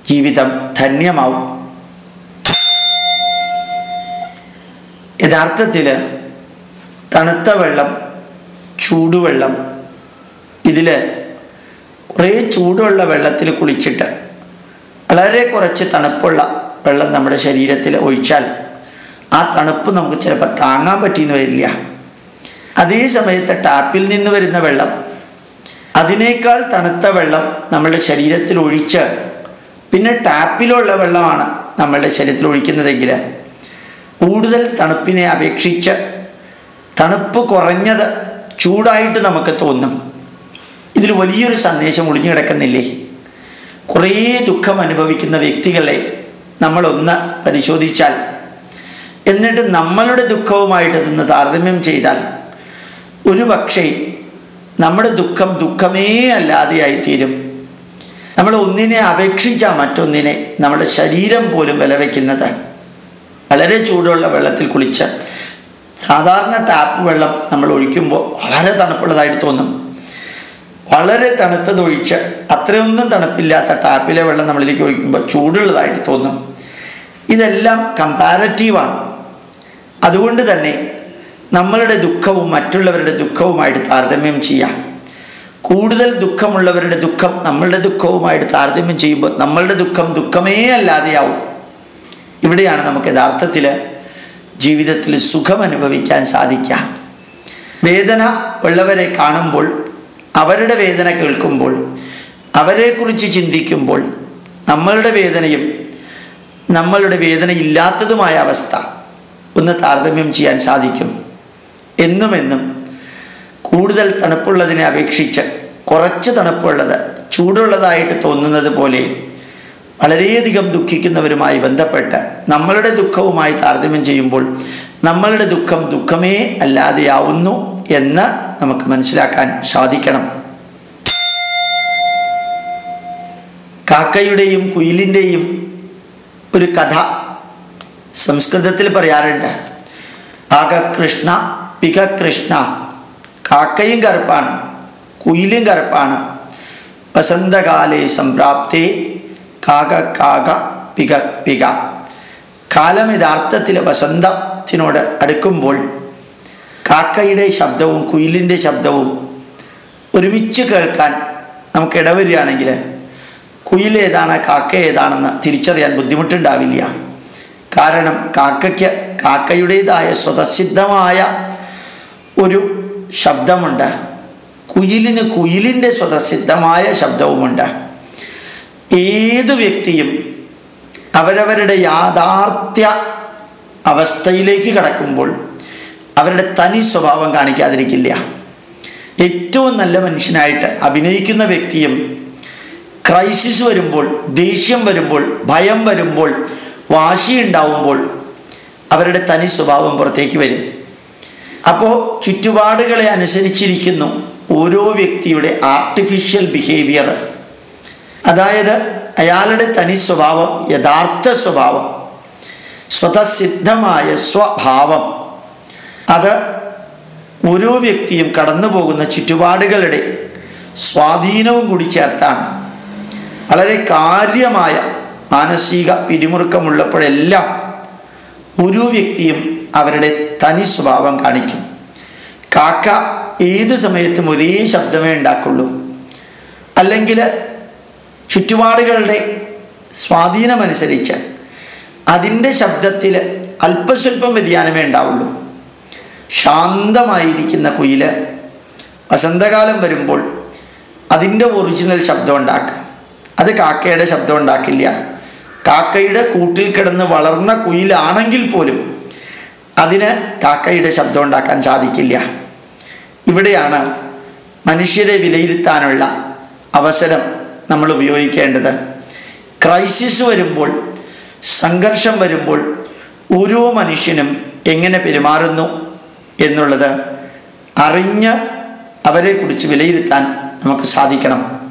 ജീവിതം ധന്യമാവും. യഥാർത്ഥത്തിൽ തണുത്ത വെള്ളം ചൂടുവെള്ളം ഇതിൽ കുറേ ചൂടുള്ള വെള്ളത്തിൽ കുളിച്ചിട്ട് വളരെ കുറച്ച് തണുപ്പുള്ള വെള്ളം നമ്മുടെ ശരീരത്തിൽ ഒഴിച്ചാൽ ആ തണുപ്പ് നമുക്ക് ചിലപ്പോൾ താങ്ങാൻ പറ്റിയെന്ന് വരില്ല. അതേ സമയത്ത് ടാപ്പിൽ നിന്ന് വരുന്ന വെള്ളം അതിനേക്കാൾ തണുത്ത വെള്ളം നമ്മളുടെ ശരീരത്തിൽ ഒഴിച്ച് പിന്നെ ടാപ്പിലുള്ള വെള്ളമാണ് നമ്മളുടെ ശരീരത്തിൽ ഒഴിക്കുന്നതെങ്കിൽ കൂടുതൽ തണുപ്പിനെ അപേക്ഷിച്ച് തണുപ്പ് കുറഞ്ഞത് ചൂടായിട്ട് നമുക്ക് തോന്നും. ഇതിൽ വലിയൊരു സന്ദേശം ഒളിഞ്ഞു കിടക്കുന്നില്ലേ? കുറേ ദുഃഖം അനുഭവിക്കുന്ന വ്യക്തികളെ നമ്മളൊന്ന് പരിശോധിച്ചാൽ എന്നിട്ട് നമ്മളുടെ ദുഃഖവുമായിട്ട് ഇതൊന്ന് താരതമ്യം ചെയ്താൽ ഒരു പക്ഷേ നമ്മുടെ ദുഃഖം ദുഃഖമേ അല്ലാതെയായി തീരും നമ്മൾ ഒന്നിനെ അപേക്ഷിച്ചാൽ മറ്റൊന്നിനെ നമ്മുടെ ശരീരം പോലും വിലവെക്കുന്നത്. വളരെ ചൂടുള്ള വെള്ളത്തിൽ കുളിച്ച് സാധാരണ ടാപ്പ് വെള്ളം നമ്മൾ ഒഴിക്കുമ്പോൾ വളരെ തണുപ്പുള്ളതായിട്ട് തോന്നും. വളരെ തണുത്തത് ഒഴിച്ച് അത്രയൊന്നും തണുപ്പില്ലാത്ത ടാപ്പിലെ വെള്ളം നമ്മളിലേക്ക് ഒഴിക്കുമ്പോൾ ചൂടുള്ളതായിട്ട് തോന്നും. ഇതെല്ലാം കമ്പാരറ്റീവാണ് അതുകൊണ്ട് തന്നെ നമ്മളുടെ ദുഃഖവും മറ്റുള്ളവരുടെ ദുഃഖവുമായിട്ട് താരതമ്യം ചെയ്യാം. കൂടുതൽ ദുഃഖമുള്ളവരുടെ ദുഃഖം നമ്മളുടെ ദുഃഖവുമായിട്ട് താരതമ്യം ചെയ്യുമ്പോൾ നമ്മളുടെ ദുഃഖം ദുഃഖമേ അല്ലാതെയാവും. ഇവിടെയാണ് നമുക്ക് യഥാർത്ഥത്തിൽ ജീവിതത്തിൽ സുഖം അനുഭവിക്കാൻ സാധിക്കുക. വേദന ഉള്ളവരെ കാണുമ്പോൾ അവരുടെ വേദന കേൾക്കുമ്പോൾ അവരെക്കുറിച്ച് ചിന്തിക്കുമ്പോൾ നമ്മളുടെ വേദനയും നമ്മളുടെ വേദന ഇല്ലാത്തതുമായ അവസ്ഥ ഒന്ന് താരതമ്യം ചെയ്യാൻ സാധിക്കും. എന്നും എന്നും കൂടുതൽ തണുപ്പുള്ളതിനെ അപേക്ഷിച്ച് കുറച്ച് തണുപ്പുള്ളത് ചൂടുള്ളതായിട്ട് തോന്നുന്നത് പോലെ വളരെയധികം ദുഃഖിക്കുന്നവരുമായി ബന്ധപ്പെട്ട് നമ്മളുടെ ദുഃഖവുമായി താരതമ്യം ചെയ്യുമ്പോൾ നമ്മളുടെ ദുഃഖം ദുഃഖമേ അല്ലാതെയാവുന്നു എന്ന് നമുക്ക് മനസ്സിലാക്കാൻ സാധിക്കണം. കാക്കയുടെയും കുയിലിന്റെയും ഒരു കഥ സംസ്കൃതത്തിൽ പറയാറുണ്ട്. ആക കൃഷ്ണ പിക കൃഷ്ണ. കാക്കയും കറുപ്പാണ് കുയിലും കറുപ്പാണ്. വസന്തകാലേ സംപ്രാപ്തി കാക കാക പിക പിക. കാലം യഥാർത്ഥത്തിൽ വസന്തത്തിനോട് അടുക്കുമ്പോൾ കാക്കയുടെ ശബ്ദവും കുയിലിന്റെ ശബ്ദവും ഒരുമിച്ച് കേൾക്കാൻ നമുക്ക് ഇടവരികയാണെങ്കിൽ കുയിൽ ഏതാണ് കാക്ക ഏതാണെന്ന് തിരിച്ചറിയാൻ ബുദ്ധിമുട്ടുണ്ടാവില്ല. കാരണം കാക്കയ്ക്ക് കാക്കയുടേതായ സ്വതസിദ്ധമായ ഒരു ശബ്ദമുണ്ട്. കുയിലിന് കുയിലിന്റെ സ്വതസിദ്ധമായ ശബ്ദവുമുണ്ട്. ഏത് വ്യക്തിയും അവരവരുടെ യാഥാർത്ഥ്യ അവസ്ഥയിലേക്ക് കടക്കുമ്പോൾ അവരുടെ തനി സ്വഭാവം കാണിക്കാതിരിക്കില്ല. ഏറ്റവും നല്ല മനുഷ്യനായിട്ട് അഭിനയിക്കുന്ന വ്യക്തിയും ക്രൈസിസ് വരുമ്പോൾ ദേഷ്യം വരുമ്പോൾ ഭയം വരുമ്പോൾ വാശിയുണ്ടാവുമ്പോൾ അവരുടെ തനി സ്വഭാവം പുറത്തേക്ക് വരും. അപ്പോൾ ചുറ്റുപാടുകളെ അനുസരിച്ചിരിക്കുന്നു ഓരോ വ്യക്തിയുടെ ആർട്ടിഫിഷ്യൽ ബിഹേവിയർ അതായത് അയാളുടെ തനി സ്വഭാവം യഥാർത്ഥ സ്വഭാവം സ്വതസിദ്ധമായ സ്വഭാവം. അത് ഓരോ വ്യക്തിയും കടന്നു പോകുന്ന ചുറ്റുപാടുകളുടെ സ്വാധീനവും കൂടി ചേർത്താണ്. വളരെ കാര്യമായ മാനസിക പിരിമുറുക്കമുള്ളപ്പോഴെല്ലാം ഒരു വ്യക്തിയും അവരുടെ തനി സ്വഭാവം കാണിക്കും. കാക്ക ഏത് സമയത്തും ഒരേ ശബ്ദമേ ഉണ്ടാക്കുള്ളൂ. അല്ലെങ്കിൽ ചുറ്റുപാടുകളുടെ സ്വാധീനമനുസരിച്ച് അതിന്റെ ശബ്ദത്തിൽ അല്പസ്വല്പം വ്യതിയാനമേ ഉണ്ടാവുള്ളൂ. ശാന്തമായിരിക്കുന്ന കുയിൽ വസന്തകാലം വരുമ്പോൾ അതിന്റെ ഒറിജിനൽ ശബ്ദം ഉണ്ടാക്കും. അത് കാക്കയുടെ ശബ്ദം ഉണ്ടാക്കില്ല. കാക്കയുടെ കൂട്ടിൽ കിടന്ന് വളർന്ന കുയിലാണെങ്കിൽ പോലും അതിന് കാക്കയുടെ ശബ്ദം ഉണ്ടാക്കാൻ സാധിക്കില്ല. ഇവിടെയാണ് മനുഷ്യരെ വിലയിരുത്താനുള്ള അവസരം നമ്മൾ ഉപയോഗിക്കേണ്ടത്. ക്രൈസിസ് വരുമ്പോൾ സംഘർഷം വരുമ്പോൾ ഓരോ മനുഷ്യനും എങ്ങനെ പെരുമാറുന്നു എന്നുള്ളത് അറിഞ്ഞ് അവരെക്കുറിച്ച് വിലയിരുത്താൻ നമുക്ക് സാധിക്കണം.